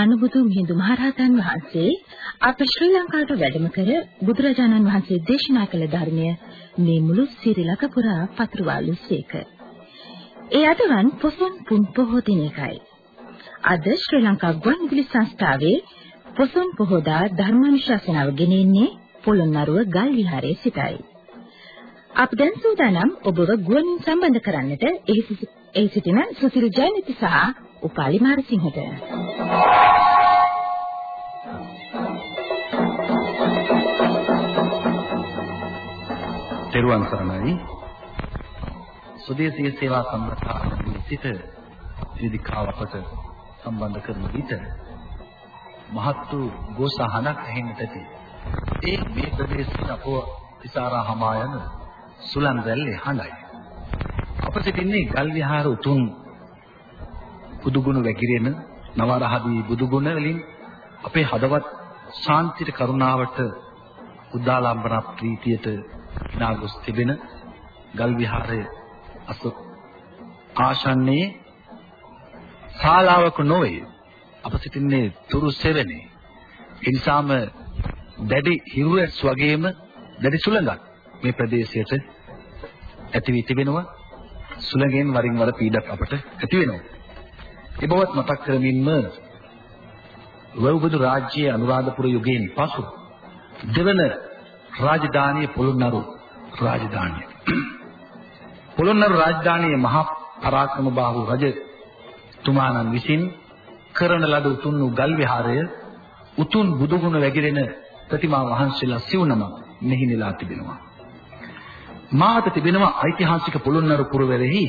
එදා අනුබුදු මිහිඳු මහරහතන් වහන්සේ අප ශ්‍රී ලංකාවට වැඩම කර බුදුරජාණන් වහන්සේ දේශනා කළ ධර්මය මේ මුළු සිරිලක පුරා පතුරවාලුසේක. ඒ අදවන් පොසොන් පුන් පොහෝ දිනකයි. අද ශ්‍රී ලංකා ගුවන්විදුලි සංස්ථාවේ පොසොන් පොහෝදා ධර්මානුශාසනාව ගෙනෙන්නේ පොළොන්නරුව ගල් විහාරයේ සිටයි. අප දැන් සූදානම් ඔබව ගුවනින් සම්බන්ධ කරන්නට එහි සිටින සුසිල් ජයනති සහ උපාලි මාරසිංහට. තෙරුවන් සරණයි. සුදේශීය සේවා සම්බන්ධතාවයේ සිට වේදිකාව අපට සම්බන්ධ කරන විට මහත් වූ ගෝසහනක් ඇහෙන්නට ඇති. ඒ මේ ප්‍රදේශයේ අපව ඉසාරා හමා යන සුලන් වැල්ලේ හඬයි. අප සිටින්නේ ගල් විහාර උතුම් බුදුගුණ වැగిරෙන නවරහදී බුදුගුණ වලින් අපේ හදවත් ශාන්තියට කරුණාවට උදාලම්බන ප්‍රීතියට නාගොස් තිබෙන ගල් විහාරයේ අස ආශන්නේ ශාලාවක නොවේ. අප සිටින්නේ තුරු සෙවනේ ඒ නිසාම දැඩි හිරුවැස් වගේම දැඩි සුළඟක් මේ ප්‍රදේශයට ඇති වී තිබෙනවා. සුළඟෙන් වරින් වර පීඩක් අපට ඇති වෙනවා. ඒ බවත් මතක් කරමින්ම වවුබදු රාජ්‍යයේ අනුරාධපුර යුගයෙන් පසු දෙවන රාජධානිය පොළොන්නරු රාජධානිය. පොළොන්නරු රාජධානියේ මහා පරාක්‍රම බාහු රජ තුමාණන් විසින් කරන ලද උතුම් වූ ගල් විහාරය උතුම් බුදුගුණ වැగిරෙන ප්‍රතිමා වහන්සේලා සිව්නම මෙහි නෙලා තිබෙනවා. මාත තිබෙනවා ඓතිහාසික පොළොන්නරු පුරවැරෙහි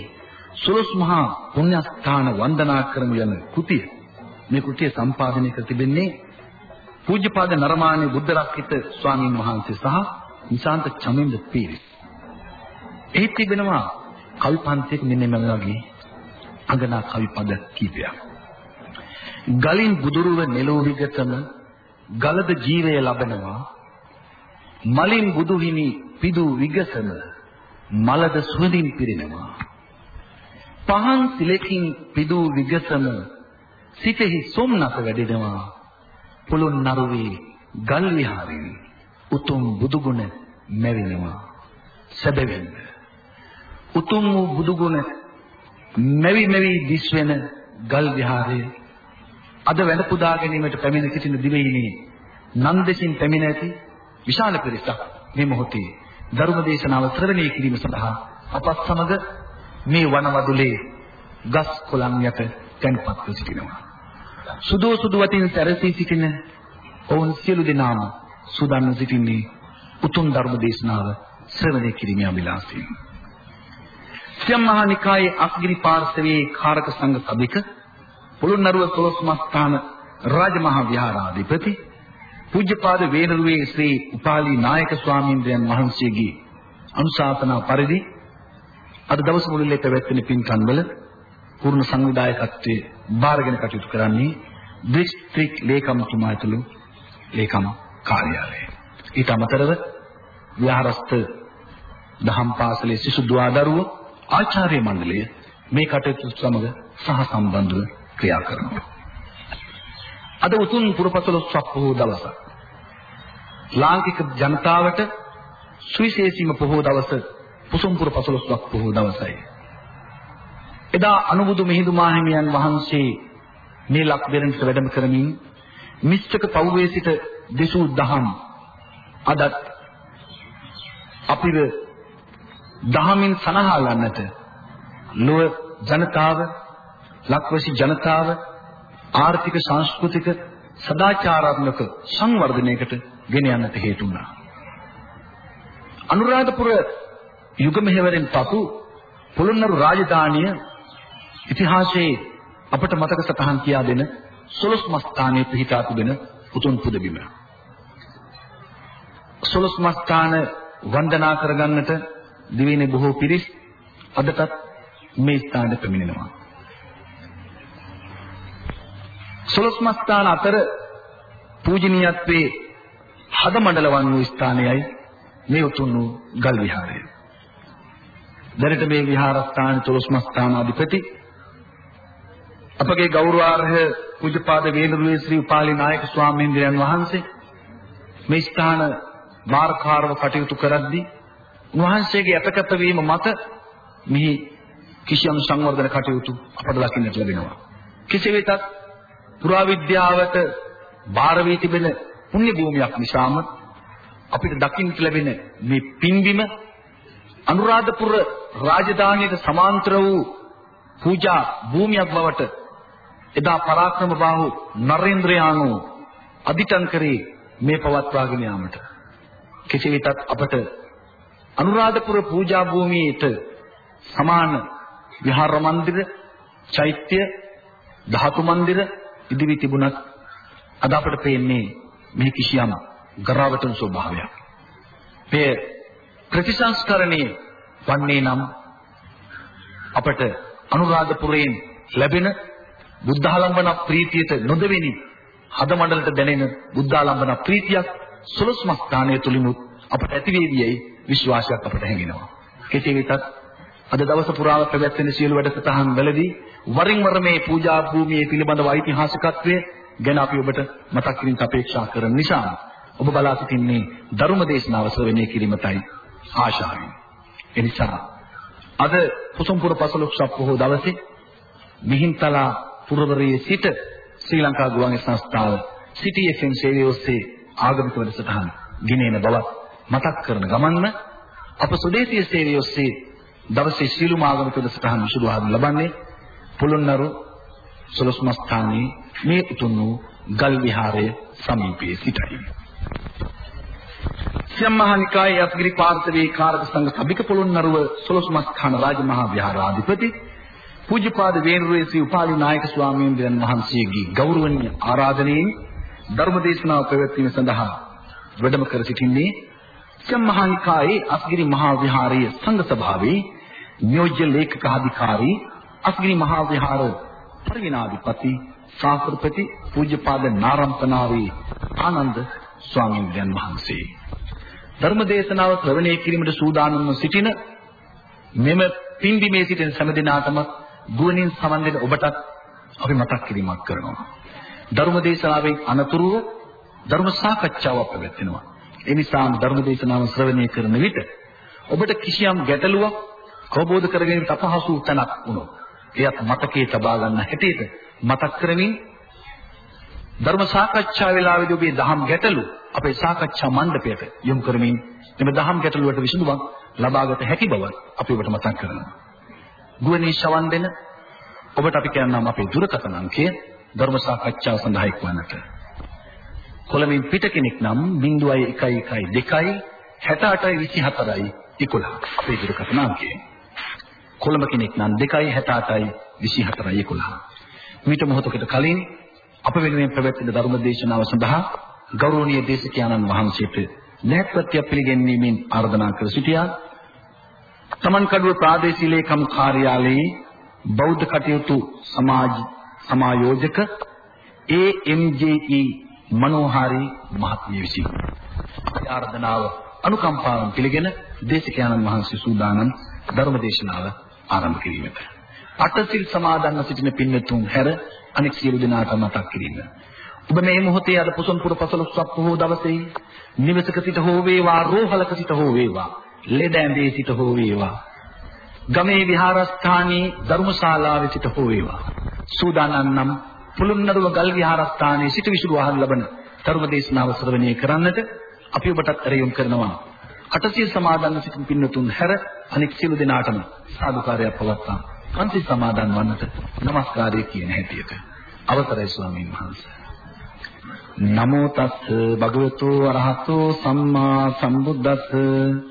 සොළොස් මහා පුණ්‍යස්ථාන වන්දනා කරමු යන කෘතිය. මේ කෘතිය සම්පාදනය කර තිබෙන්නේ පූජ්‍යපාද නරමාණි බුද්ධ රක්කිත ස්වාමීන් වහන්සේ සහ නිශාන්ත චමින්ද පීරිස්. එහි තිබෙනවා කවි පන්තියක මෙන්න මේ වගේ අගනා කවි පද කීපයක්. ගලින් බුදුරුව නෙළෝ විගතම ගලද ජීවය ලබනවා මලින් බුදුහිමි පිදු විගසම මලද සුවඳින් පිරෙනවා පහන් සිලකින් පිදූ විගසම සිතෙහි සොම්නස වැඩෙනවා පුළුන් නරුවේ ගල් විහාරේ උතුම් බුදුගුණ මැවෙනවා සැබවින්ම උතුම් වූ බුදුගුණ මෙවි මෙවි දිස්වෙන ගල් විහාරය අද වැඩ පුදා ගැනීමට පැමිණ සිටින දිවයිනේ නන්දෙසින් පැමිණ ඇති විශාල පිරිසක් මේ මොහොතේ ධර්ම දේශනාව ශ්‍රවණය කිරීම සඳහා අපත් සමග මේ වනවදුලේ ගස් කොළන් යට තැන්පත් වී සිටිනවා. සුදෝ සුදු වතින් සැරසී සිටින ඔවුන් සියලු දෙනාම සූදානම් සිටින්නේ උතුම් ධර්ම දේශනාව ශ්‍රවණය කිරීමේ අභිලාෂයෙන්. සියම් මහා නිකායේ අස්ගිරි පාර්ශවයේ කාරක සංඝ සභික පොළොන්නරුව සොළොස්මස්ථාන රාජමහා විහාරාධිපති පූජ්‍යපාද වේනරුවේ ශ්‍රී උපාලි නායක ස්වාමීන් වහන්සේගේ අනුශාසනා පරිදි අද දවස් මුළුල්ලේ පැවැත්වෙන පින්කම් වල පූර්ණ සංවිධායකත්වයේ බාරගෙන කටයුතු කරන්නේ දිස්ත්‍රික් ලේකම්තුමා ඇතුළු ලේකම් කාර්යාලය. ඊට අමතරව විහාරස්ථ දහම් පාසලේ සිසු දුවදරුවෝ ආචාර්ය මණ්ඩලය මේ කටයුතු සමග සහ සම්බන්ධව ක්‍රියා කරනවා. අද උතුම් පුරපසළොස්වක පොහොව දවස. ලාංකික ජනතාවට සුවිශේෂීම පොහොව දවස පුසුම්පුර පසළොස්වක් පොහොව දවසයි. එදා අනුබුදු මිහිඳු මාහිමියන් වහන්සේ මේ ලක් දෙරණට වැඩම කරමින් මිස්චක පවුවේ සිට දෙසූ දහම් අදත් අපිව දහමින් සනහාලන්නට ලොව ජනතාව ලක්වැසි ජනතාව ආර්ථික සංස්කෘතික සදාචාරාත්මක සංවර්ධනයකට ගෙන යන්නට හේතු වුණා. අනුරාධපුර යුග මෙහෙවරෙන් පසු පොළොන්නරු රාජධානිය ඉතිහාසයේ අපට මතක සටහන් කියා දෙන සොළොස්ම ස්ථානයේ පිහිටා තිබෙන උතුම් පුදබිම. සොළොස්ම ස්ථාන වන්දනා කරගන්නට දිවිනේ බොහෝ පිරිස් අදටත් මේ ස්ථානට පැමිණෙනවා. සොළොස්ම ස්ථාන අතර පූජනීයත්වයේ හදමණ්ඩලවන් වූ ස්ථානයයි මේ උතුම් වූ ගල් විහාරය. දැනට මේ විහාරස්ථාන තුලස්ම ස්ථානාධිපති අපගේ ගෞරවාර්හ පූජ්‍යපාද වේලුරුවේ ශ්‍රී උපාලි නායක ස්වාමීන් වහන්සේ මේ ස්ථාන මාර්කාරව කටයුතු කරද්දී උන්වහන්සේගේ අපකත වීම මත මෙහි කිසියම් සංවර්ධන කටයුතු අපට දකින්නට ලැබෙනවා. කෙසේ වෙතත් පුරාවිද්‍යාවට බාර වී තිබෙන පුණ්‍ය භූමියක් නිසාම අපිට දකින්නට ලැබෙන මේ පින්බිම අනුරාධපුර රාජධානියට සමාන්තර වූ පූජා භූමියක් බවට එදා පරාක්‍රම බාහු නරේන්ද්‍රයාණෝ අදිටන් කරේ මේ පවත්වාගෙන යාමට කෙසේ වෙතත් අපට අනුරාධපුර පූජා භූමියට සමාන විහාර මන්දිර, චෛත්‍ය, ධාතු මන්දිර ඉදිවි තිබුණත් අද අපට පේන්නේ මේ කිසියම් ගරාවටුන් ස්වභාවයක්. මේ ප්‍රතිසංස්කරණයේ වන්නේ නම් අපට අනුරාධපුරයෙන් ලැබෙන බුද්ධාලම්බන ප්‍රීතියට නොදෙවෙනි හදමණ්ඩලට දැනෙන බුද්ධාලම්බන ප්‍රීතියක් සොළොස්මස් ස්ථානය තුලිනුත් අපට ඇති වේවියයි විශ්වාසයක් අපට හැඟෙනවා. කෙසේ වෙතත් අද දවස පුරාම පැවැත්වෙන සියලු වැඩසටහන් වලදී වරින් වර මේ පූජා භූමියේ පිළිබඳව ඓතිහාසිකත්වය ගැන අපි ඔබට මතක් කිරීමට අපේක්ෂා කරන නිසා ඔබ බලා සිටින්නේ ධර්ම දේශනාව ශ්‍රවණය කිරීමටයි ආශාවෙන්. එනිසා අද පුසුම්පුර පසළොස්වක පොහොව දවසේ මිහින්තලා පුරවරයේ සිට ශ්‍රී ලංකා ගුවන් සංස්ථාව සිටි FM සේවය ඔස්සේ ආගමික වැඩසටහන් ගෙනෙන බවත් මතක් කරන ගමන්ම අප සුදේශීය සේවය ඔස්සේ දවසේ සීලුම ආගමික වැඩසටහන් විසුරුවහන් ලබන්නේ පොළොන්නරු සොළොස්මස්ථානයේ මේ උතුම් වූ ගල් විහාරයේ සමීපයේ සිටයි. සියම්මහානිකායේ අපගිරි පාර්ථවී කාරක සංඝ සභික පොළොන්නරුව සොළොස්මස්ථාන රාජමහා විහාරාධිපති පූජ්‍යපාද වේණුරේ ශ්‍රී උපාලි නායක ස්වාමීන් වහන්සේගේ ගෞරවනීය ආරාධනයෙන් ධර්ම දේශනාව පැවැත්වීම සඳහා වැඩම කර සිටින්නේ සම්මහානිකායේ අස්ගිරි මහා විහාරයේ සංඝ සභාවේ නියෝජ්‍ය ලේකක අධිකාරී අස්ගිරි මහා විහාර පරිවිනාධිපති ශාස්ත්‍රපති පූජ්‍යපාද නාරම්පනාවේ ආනන්ද ස්වාමීන් වහන්සේ. ධර්ම දේශනාව ශ්‍රවණය කිරීමට සූදානම්ව සිටින මෙම පින්බිමේ සිටින සෑම දිනාටම ගුවනින් සමන් දෙන ඔබටත් අපි මතක් කිරීමක් කරනවා ධර්ම දේශනාවෙන් අනතුරුව ධර්ම සාකච්ඡාවක් පැවැත්වෙනවා ඒ නිසා ධර්ම දේශනාව ශ්‍රවණය කරන විට ඔබට කිසියම් ගැටලුවක් අවබෝධ කරගැනීමට අපහසු තැනක් වුණොත් එයත් මතකයේ තබා ගන්න හැටියට මතක් කරමින් ධර්ම සාකච්ඡා වේලාවේදී ඔබේ දහම් ගැටලු අපේ සාකච්ඡා මණ්ඩපයට යොමු කරමින් මේ දහම් ගැටලුවට විසඳුමක් ලබාගත හැකි බව අපි ඔබට මතක් කරනවා. ගුවනේ ශවන් දෙන ඔබට අපි කියන්නම් අපේ දුරකථන අංකය ධර්ම සාකච්ඡාව සඳහා එක්වන්නට. කොළඹින් පිට කෙනෙක් නම් 0112 68 24යි 11 අපේ දුරකථන අංකය. කොළඹ කෙනෙක් නම් 2යි 68යි 24යි 11. මීට මොහොතකට කලින් අප වෙනුවෙන් පැවැත්වෙන ධර්ම දේශනාව සඳහා ගෞරවනීය දේශකයන්න් වහන්සේට නැත්පත්‍ය පිළිගැන්වීමෙන් ආරාධනා කර සිටියා. තමන් කඩුව ප්‍රාදේශීය ලේකම් කාර්යාලයේ බෞද්ධ කටයුතු සමාජ සමායෝජක AMJE මනෝහාරි මහත්මිය විසින් ආරාධනාව අනුකම්පාවෙන් පිළිගෙන දේශකයන්න් වහන්සේ සූදානම් ධර්ම දේශනාව ආරම්භ කිරීමට. අටසිල් සමාදන්ව සිටින පින්වතුන් හැර අනෙක් සියලු දෙනාට මතක් කිරීම. ඔබ මේ මොහොතේ අද පුසොන්පුර පසළොස්වක පොහොව දවසේ නිවසක සිට හෝ වේවා රෝහලක සිට හෝ වේවා ලෙඩ ඇඳේ සිට හෝ වේවා. ගමේ විහාරස්ථානයේ ධර්මශාලාවේ සිට හෝ වේවා. සූදානම් නම් පුළුන්නරුව ගල් විහාරස්ථානයේ සිට විසුරුවහන් ලබන ධර්ම දේශනාව ශ්‍රවණය කරන්නට අපි ඔබටත් ඇරයුම් කරනවා. අටසිය සමාදන් සිටින පින්නතුන් හැර අනෙක් සියලු දෙනාටම සාදුකාරයක් පවත්වා. පන්සි සමාදන් වන්නට নমස්කාරය කියන හැටියට. අවසරයි ස්වාමීන් වහන්සේ. නමෝ තස් භගවතු අරහතෝ සම්මා සම්බුද්දස්ස.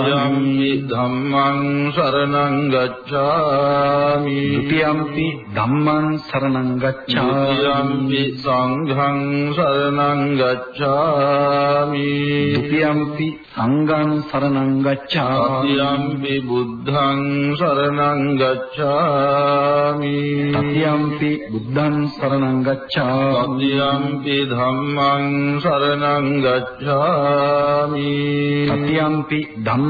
ගච්ඡාමි ධම්මං සරණං ගච්ඡාමි ဒ ුතියම්පි ධම්මං සරණං ගච්ඡාමි ဒ ුතියම්පි සංඝං සරණං ගච්ඡාමි ဒ ුතියම්පි සංඝං සරණං ගච්ඡාමි තතියම්පි බුද්ධං සරණං ගච්ඡාමි තතියම්පි බුද්ධං සරණං ගච්ඡාමි තතියම්පි ධම්මං සරණං ගච්ඡාමි තතියම්පි ධම්මං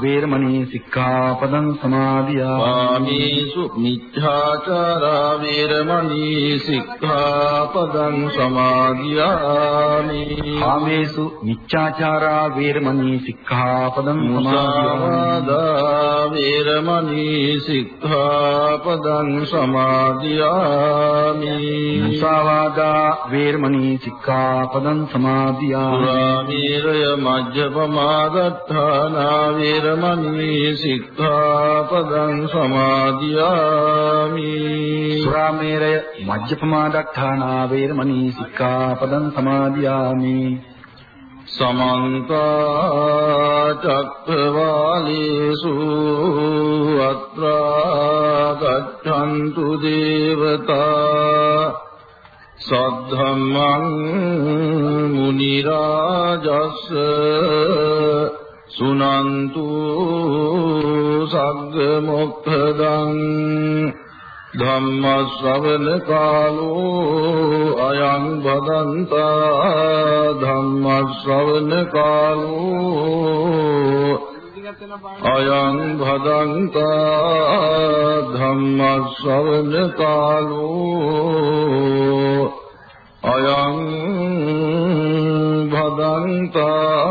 වේරමණී සික්ඛාපදං සමාදියාමි. පාමේසු මිච්ඡාචාරා වේරමණී සික්ඛාපදං සමාදියාමි. කාමේසු මිච්ඡාචාරා වේරමණී සික්ඛාපදං සමාදියාමි. මුසාවාදා වේරමණී සික්ඛාපදං සමාදියාමි. මුසාවාදා වේරමණී සික්ඛාපදං සමාදියාමි. සුරාමේරය මජ්ජපමාදත්තානා වේරමණී සික්ඛාපදං සමාදියාමි සුරාමේරය මජ්ජපමාදත්තානා වේරමණී සික්ඛාපදං සමාදියාමි සමන්ත චක්කවාලේසු අත්‍රා ගච්ඡන්තු දේවතා සද්ධම්මං මුනි රාජස් සුනන්තු සග්ග මොක්ඛදං ධම්ම ශ්‍රවණ කාලෝ අයං බදන්තා ධම්ම ශ්‍රවණ කාලෝ අයං භදන්තා ධම්ම ශ්‍රවණ කාලෝ අයං භදන්තා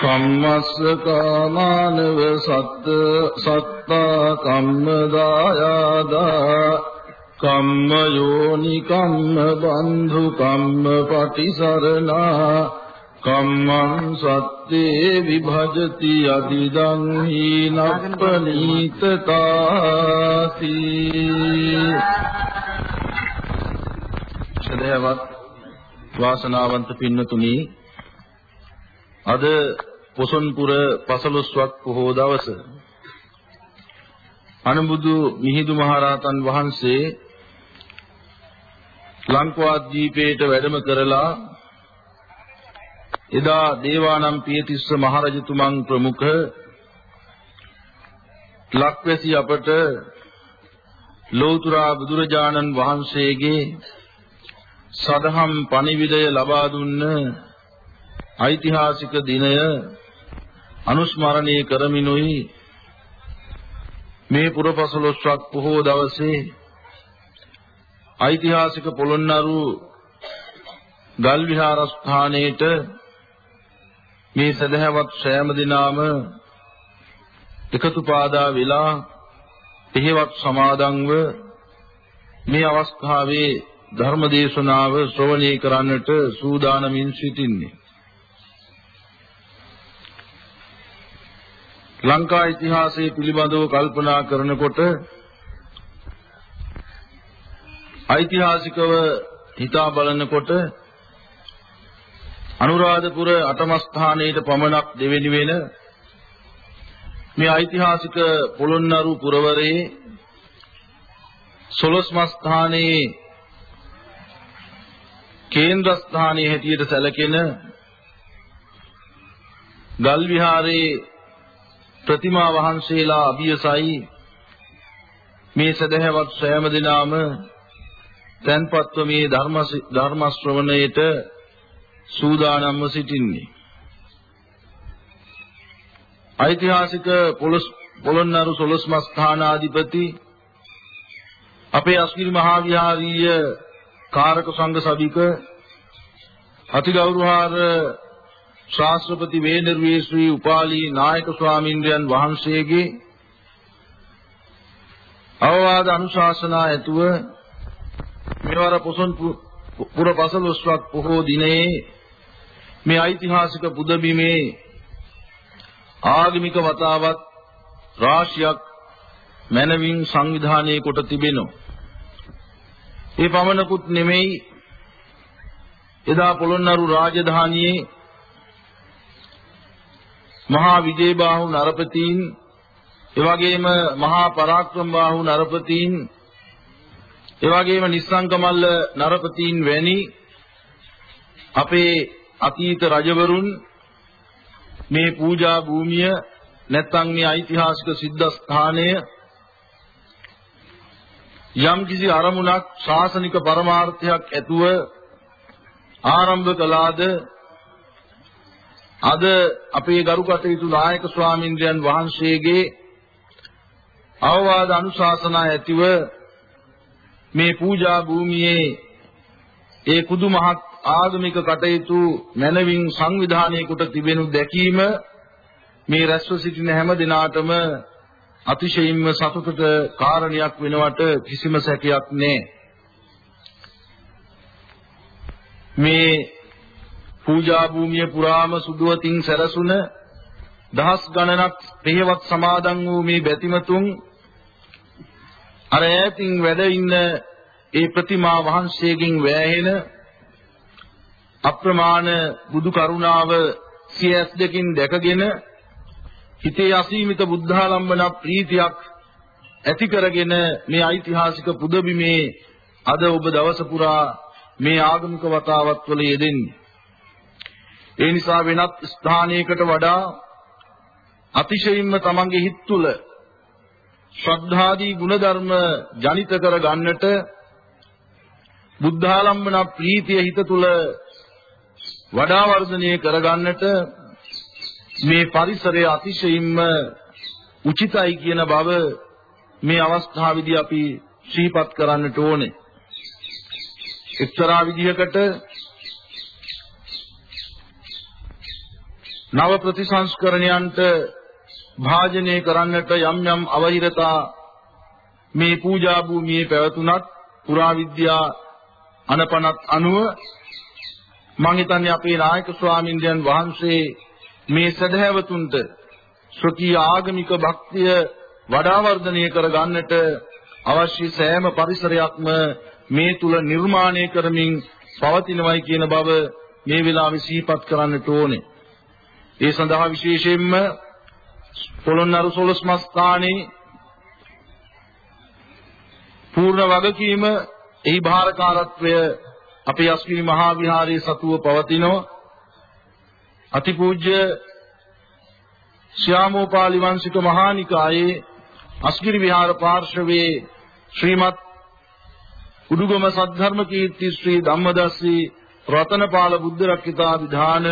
කම්මස්ස කාමානව සත්ත සත්තා කම්මදායාදා කම්ම යෝනි කම්ම බන්ධු කම්ම පටිසරණා කම්මං සත්තේ විභජති අදිදං හීනප්පනීතතාති සදහවත් වාසනාවන්ත පින්නතුනි අද පොසොන්පුර පසළොස්වක් පොහෝ දවස. අනුබුදු මිහිඳු මහරහතන් වහන්සේ ලංකාද්වීපයට වැඩම කරලා එදා දේවානම් පියතිස්ස මහරජතුමන් ප්‍රමුඛ ලක්වැසි අපට ලෞතර බුදුරජාණන් වහන්සේගේ සදහම් පණිවිඩය ලබා දුන්න ඓතිහාසික දිනය අනුස්මරණය කරමිනුයි මේ පුරපසළොස්වක් පොහෝ දවසේ ඓතිහාසික පොළොන්නරු ගල් විහාරස්ථානයේට මේ සදහවත් සෑම දිනාම එකතු පාදා වෙලා එහෙවත් සමාදන්ව මේ අවස්ථාවේ ධර්ම දේශනාව ශ්‍රවණය කරන්නට සූදානමින් සිටින්නේ. ලංකා ඉතිහාසය පිළිබඳව කල්පනා කරනකොට ඓතිහාසිකව හිතා බලනකොට අනුරාධපුර අටම ස්ථානයේ පමණක් දෙවෙනි වෙන මේ ඓතිහාසික පොළොන්නරු පුරවරයේ සොළොස්ම ස්ථානයේ කේන්ද්‍ර ස්ථානයේ හැටියට සැලකෙන ගල් විහාරයේ ප්‍රතිමා වහන්සේලා අභියසයි මේ සදහැවත් සෑම දිනාම තන්පත්ව මේ ධර්ම ධර්ම ශ්‍රවණයට සූදානම්ව සිටින්නේ. ඓතිහාසික පොළොන්නරු සොළොස්මස් ස්ථානාධිපති අපේ අස්ගිරි මහා විහාරීය කාරක සංඝ සභික අතිගෞරවහාර ශාස්ත්‍රපති වේදර්වී ශ්‍රී උපාලි නායක ස්වාමින්ද්‍රයන් වහන්සේගේ අවවාද අනුශාසනා ඇතුව මෙවර පොසොන් පුර පසළොස්වක් පොහෝ දිනේ මේ ඓතිහාසික පුදබිමේ ආගමික වතාවත් රාශියක් මනවින් සංවිධානය කොට තිබෙනවා. ඒ පමණකුත් නෙමෙයි එදා පොළොන්නරු රාජධානියේ මහා විජේබාහු නරපතීන් එවැගේම මහා පරාක්‍රමබාහු නරපතීන් එවැගේම නිස්සංකමල්ල නරපතීන් වැනි අපේ අතීත රජවරුන් මේ පූජා භූමිය නැත්නම් මේ ඓතිහාසික සිද්ධාස්ථානය යම් කිසි අරමුණක් ශාසනික පරමාර්ථයක් ඇතුව ආරම්භ කළාද අද අපේ ගරු කටයුතු නායක ස්වාමින්ද්‍රයන් වහන්සේගේ අවවාද අනුශාසනා ඇතිව මේ පූජා භූමියේ ඒ කුදු මහත් ආගමික කටයුතු මනවින් සංවිධානය කොට තිබෙනු දැකීම මේ රැස්ව සිටින හැම දිනාටම අතිශයින්ම සතුටට කාරණයක් වෙනවට කිසිම සැකයක් නැහැ. මේ පූජා භූමිය පුරාම සුදුවතින් සැරසුන දහස් ගණනක් පෙහෙවත් සමාදන් වූ මේ බැතිමතුන් අර ඈතින් වැඩ ඉන්න ඒ ප්‍රතිමා වහන්සේගෙන් වැහෙන අප්‍රමාණ බුදු කරුණාව සියස් දෙකින් දැකගෙන හිතේ අසීමිත බුද්ධාලම්බන ප්‍රීතියක් ඇති කරගෙන මේ ඓතිහාසික පුදබිමේ අද ඔබ දවස පුරා මේ ආගමික වතාවත් වල යෙදෙන්නේ. ඒ නිසා වෙනත් ස්ථානයකට වඩා අතිශයින්ම තමන්ගේ හිත තුළ ශ්‍රද්ධාදී ගුණධර්ම ජනිත කර ගන්නට බුද්ධාලම්බන ප්‍රීතිය හිත තුළ වඩා වර්ධනය කර ගන්නට මේ පරිසරය අතිශයින්ම උචිතයි කියන බව මේ අවස්ථාවේදී අපි ශ්‍රීපත් කරන්නට ඕනේ. එක්තරා විදිහකට නව ප්‍රතිසංස්කරණයන්ට භාජනය කරන්නට යම් යම් අවහිරතා මේ පූජා භූමියේ පැවතුනත් පුරාවිද්‍යා අනපනත් අනුව මම හිතන්නේ අපේ නායක ස්වාමින්දයන් වහන්සේ මේ සදහැවතුන්ට ස්වකීය ආගමික භක්තිය වඩා වර්ධනය කර ගන්නට අවශ්‍ය සෑම පරිසරයක්ම මේ තුල නිර්මාණය කරමින් පවතිනවයි කියන බව මේ වෙලාවේ සිහිපත් කරන්නට ඕනේ. ඒ සඳහා විශේෂයෙන්ම පොළොන්නරු සොළොස්මස් ස්ථානයේ පූර්ණ වගකීම එහි භාරකාරත්වය අපේ අස්විනි මහා විහාරයේ සතුව පවතිනවා. අතිපූජ්‍ය ශ්‍යාමෝපාලි වංශික මහානිකායේ අස්ගිරි විහාර පාර්ශවයේ ශ්‍රීමත් උඩුගම සද්ධර්ම කීර්ති ශ්‍රී ධම්මදස්සී රතනපාල බුද්ධ රක්කිතා විධාන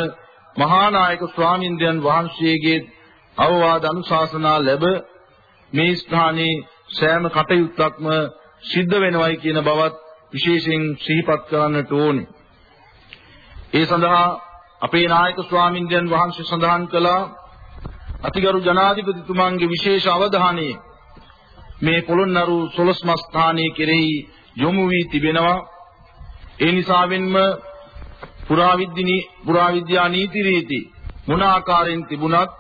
මහානායක ස්වාමින්දයන් වහන්සේගේ අවවාද අනුශාසනා ලැබ මේ ස්ථානයේ සෑම කටයුත්තක්ම සිද්ධ වෙනවයි කියන බවත් විශේෂයෙන් සිහිපත් කරන්නට ඕනේ. ඒ සඳහා අපේ නායක ස්වාමින්දයන් වහන්සේ සඳහන් කළා අතිගරු ජනාධිපතිතුමන්ගේ විශේෂ අවධානය මේ පොළොන්නරු සොළොස්මස් ස්ථානයේ කෙරෙහි යොමු වී තිබෙනවා ඒ නිසාවෙන්ම පුරාවිද්‍යිනී පුරාවිද්‍යා නීති රීති. මොන ආකාරයෙන් තිබුණත්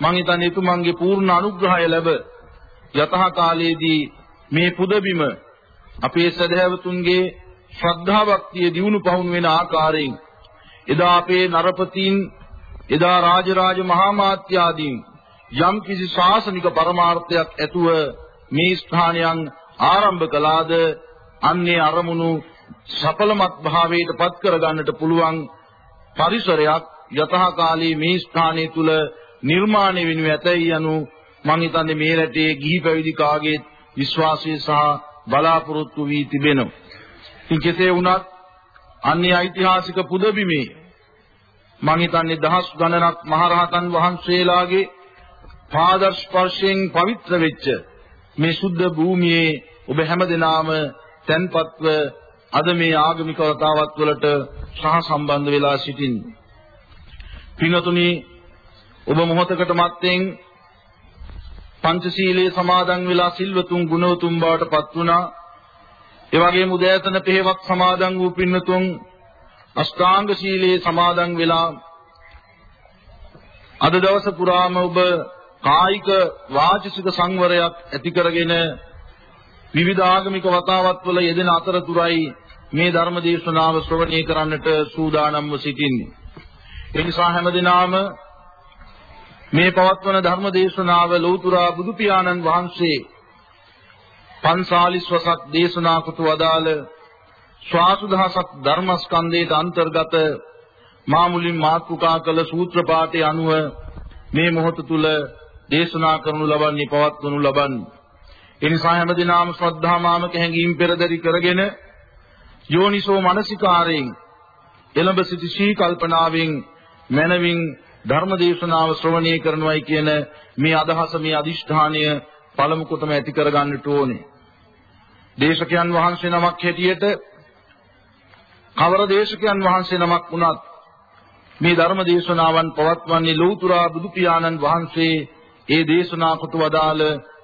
මං හිතන්නේ එතුමන්ගේ පූර්ණ අනුග්‍රහය ලැබ යතහ කාලයේදී මේ පුදබිම අපේ සදහැවතුන්ගේ ශ්‍රද්ධා භක්තිය දියුණු පවුණු වෙන ආකාරයෙන් එදා අපේ නරපතීන් එදා රාජරාජ මහා මාත්‍යාදීන් යම් කිසි ශාසනික පරමාර්ථයක් ඇතුව මේ ස්ථානයන් ආරම්භ කළාද අන්නේ අරමුණු සඵලමත් භාවයට පත් කර ගන්නට පුළුවන් පරිසරයක් යතහ කාලේ මේ ස්ථානයේ තුල නිර්මාණය වෙනු ඇතැයි යනු මං හිතන්නේ මේ රටේ ගිහි පැවිදි කාගේ විශ්වාසය සහ බලාපොරොත්තු වී තිබෙනවා. ඉතින් කෙසේ වුණත් අන්‍ය ඓතිහාසික පුදබිමේ මං හිතන්නේ දහස් ගණනක් මහරහතන් වහන්සේලාගේ පාද ස්පර්ශයෙන් පවිත්‍ර වෙච්ච මේ සුද්ධ භූමියේ ඔබ හැමදෙනාම තැන්පත්ව අද මේ ආගමික වතාවත් වලට සහ සම්බන්ධ වෙලා සිටින්නේ. පින්වතුනි ඔබ මොහොතකට මත්තෙන් පංචශීලයේ සමාදන් වෙලා සිල්වතුන් ගුණවතුන් බවට පත් වුණා. ඒ වගේම උදෑසන පෙහෙවක් සමාදන් වූ පින්වතුන් අෂ්ටාංග ශීලයේ සමාදන් වෙලා අද දවස පුරාම ඔබ කායික වාචික සංවරයක් ඇති කරගෙන විවිධ ආගමික වතාවත්වල යෙදෙන අතරතුරයි මේ ධර්ම දේශනාව ශ්‍රවණය කරන්නට සූදානම්ව සිටින්නේ. ඒ නිසා හැමදිනාම මේ පවත්වන ධර්ම දේශනාව ලෞතර බුදු පියාණන් වහන්සේ පන්සාලිස් වසක් දේශනා කොට වදාළ ශ්වාසදහසක් ධර්මස්කන්ධයට අන්තර්ගත මා මුලින් මාතෘකා කළ සූත්‍ර පාඨය අනුව මේ මොහොත තුල දේශනා කරනු ලබන්නේ පවත්වනු ලබන්නේ. ඒ නිසා හැමදිනාම ශ්‍රද්ධා මාමක හැඟීම් පෙරදරි කරගෙන යෝනිසෝ මනසිකාරයෙන් එළඹ සිටි ශී කල්පනාවෙන් මනවින් ධර්ම දේශනාව ශ්‍රවණය කරනවායි කියන මේ අදහස මේ අදිෂ්ඨානය පළමු කොටම ඇති කරගන්නට ඕනේ. දේශකයන් වහන්සේ නමක් හැටියට කවර දේශකයන් වහන්සේ නමක් වුණත් මේ ධර්ම දේශනාවන් පවත්වන්නේ ලෞතුරා බුදු පියාණන් වහන්සේ ඒ දේශනා කොට වදාළ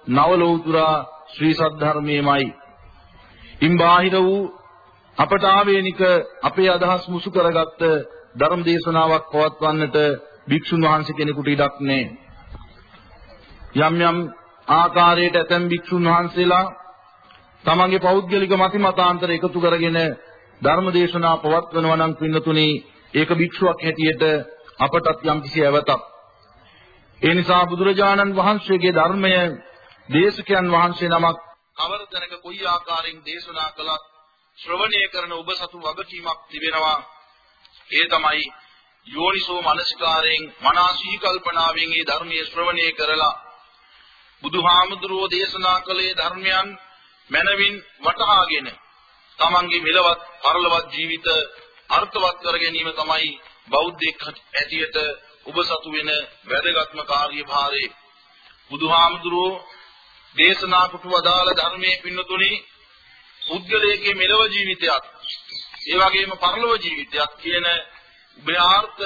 නව ලෞතුරා ශ්‍රී සද්ධර්මයේමයි. ඉන් බාහිර වූ අපට ආවේනික අපේ අදහස් මුසු කරගත්ත ධර්ම දේශනාවක් පවත්වන්නට භික්ෂුන් වහන්සේ කෙනෙකුට ඉඩක් නැහැ. යම් යම් ආකාරයට ඇතැම් භික්ෂුන් වහන්සේලා තමන්ගේ පෞද්ගලික මති මතාන්තර එකතු කරගෙන ධර්ම දේශනා පවත්වනවා නම් පින්නතුනි ඒක භික්ෂුවක් හැටියට අපටත් යම්කිසි ඇවතක්. ඒ නිසා බුදුරජාණන් වහන්සේගේ ධර්මය දේශකයන් වහන්සේ නමක් කවර තැනක කොයි ආකාරයෙන් දේශනා කළත් ශ්‍රවණය කරන ඔබ සතු වගකීමක් තිබෙනවා. ඒ තමයි යෝනිසෝ මනසිකාරයෙන් මනසී කල්පනාවෙන් මේ ධර්මයේ ශ්‍රවණය කරලා බුදුහාමුදුරුවෝ දේශනා කළේ ධර්මයන් මනවින් වටහාගෙන තමන්ගේ මෙලවත් පරලොවත් ජීවිත අර්ථවත් කර ගැනීම තමයි බෞද්ධෙක් ඇටියට ඔබ සතු වෙන වැදගත්ම කාර්යභාරය. බුදුහාමුදුරුවෝ දේශනා කොට වදාළ ධර්මයේ පින්නතුනි පුද්ගලයේ මෙලව ජීවිතයත් ඒ වගේම පරලොව ජීවිතයත් කියන උභයාර්ථ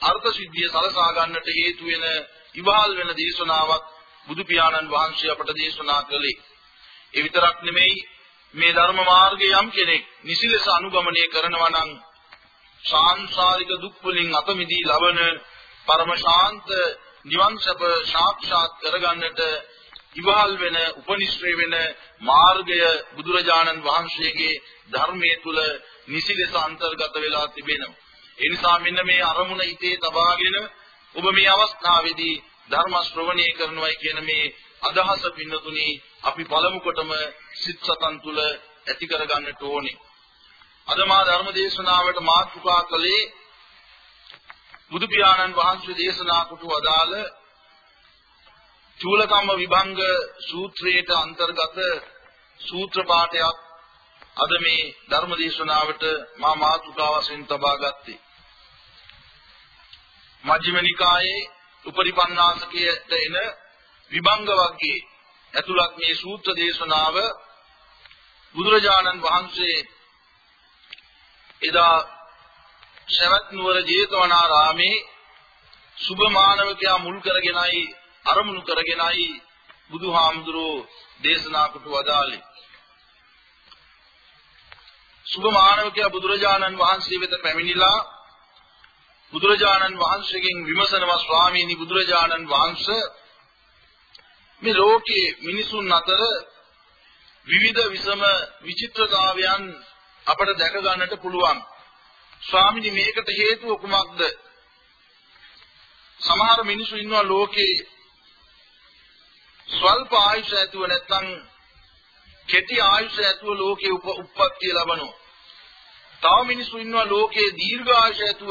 අර්ථ සිද්ධිය සලසා ගන්නට හේතු වෙන ඉවහල් වෙන දේශනාවක් බුදු පියාණන් වහන්සේ අපට දේශනා කළේ. ඒ විතරක් නෙමෙයි මේ ධර්ම මාර්ගයේ යම් කෙනෙක් නිසි ලෙස අනුගමනය කරනවා නම් සාංශාරික දුක් වලින් අත මිදී ලබන පරම ශාන්ත නිවන් සැප සාක්ෂාත් කරගන්නට ඉවහල් වෙන උපනිශ්‍රේ වෙන මාර්ගය බුදුරජාණන් වහන්සේගේ ධර්මයේ තුල නිසි ලෙස අන්තර්ගත වෙලා තිබෙනවා. ඒ නිසා මෙන්න මේ අරමුණ හිතේ තබාගෙන ඔබ මේ අවස්ථාවේදී ධර්ම ශ්‍රවණය කරනවායි කියන මේ අදහස පින්නතුනි අපි පළමු කොටම සිත් සතන් තුල ඇති කරගන්නට ඕනේ. අද මා ධර්ම දේශනාවට මාතෘකා කළේ බුදු පියාණන් වහන්සේ දේශනා කොට වදාළ චූලකම්ම විභංග සූත්‍රයට අන්තර්ගත සූත්‍ර පාඨයක් අද මේ ධර්ම දේශනාවට මා මාතෘකාව වශයෙන් තබා ගත්තේ. මජ්ක්‍ධිම නිකායේ උපරිපන්නාසකයට එන විභංග වර්ගයේ ඇතුළත් මේ සූත්‍ර දේශනාව බුදුරජාණන් වහන්සේ එදා ශරත් නුවර ජේතවනාරාමේ සුභ මානවකයා මුල් කරගෙනයි අරමුණු කරගෙනයි බුදුහාමුදුරෝ දේශනා කොට වදාළේ. සුභ මානවකයා බුදුරජාණන් වහන්සේ වෙත පැමිණිලා බුදුරජාණන් වහන්සේගෙන් විමසනවා ස්වාමීනි බුදුරජාණන් වහන්සේ මේ ලෝකයේ මිනිසුන් අතර විවිධ විසම විචිත්‍රතාවයන් අපට දැක ගන්නට පුළුවන්. ස්වාමීනි මේකට හේතුව කුමක්ද? සමහර මිනිසු ඉන්නවා ලෝකේ ස්වල්ප ආයුෂ ඇතුව නැත්නම් කෙටි ආයුෂ ඇතුව ලෝකේ උප්පත්තිය ලබනවා. තව මිනිසු ඉන්නවා ලෝකේ දීර්ඝ ආයුෂ ඇතුව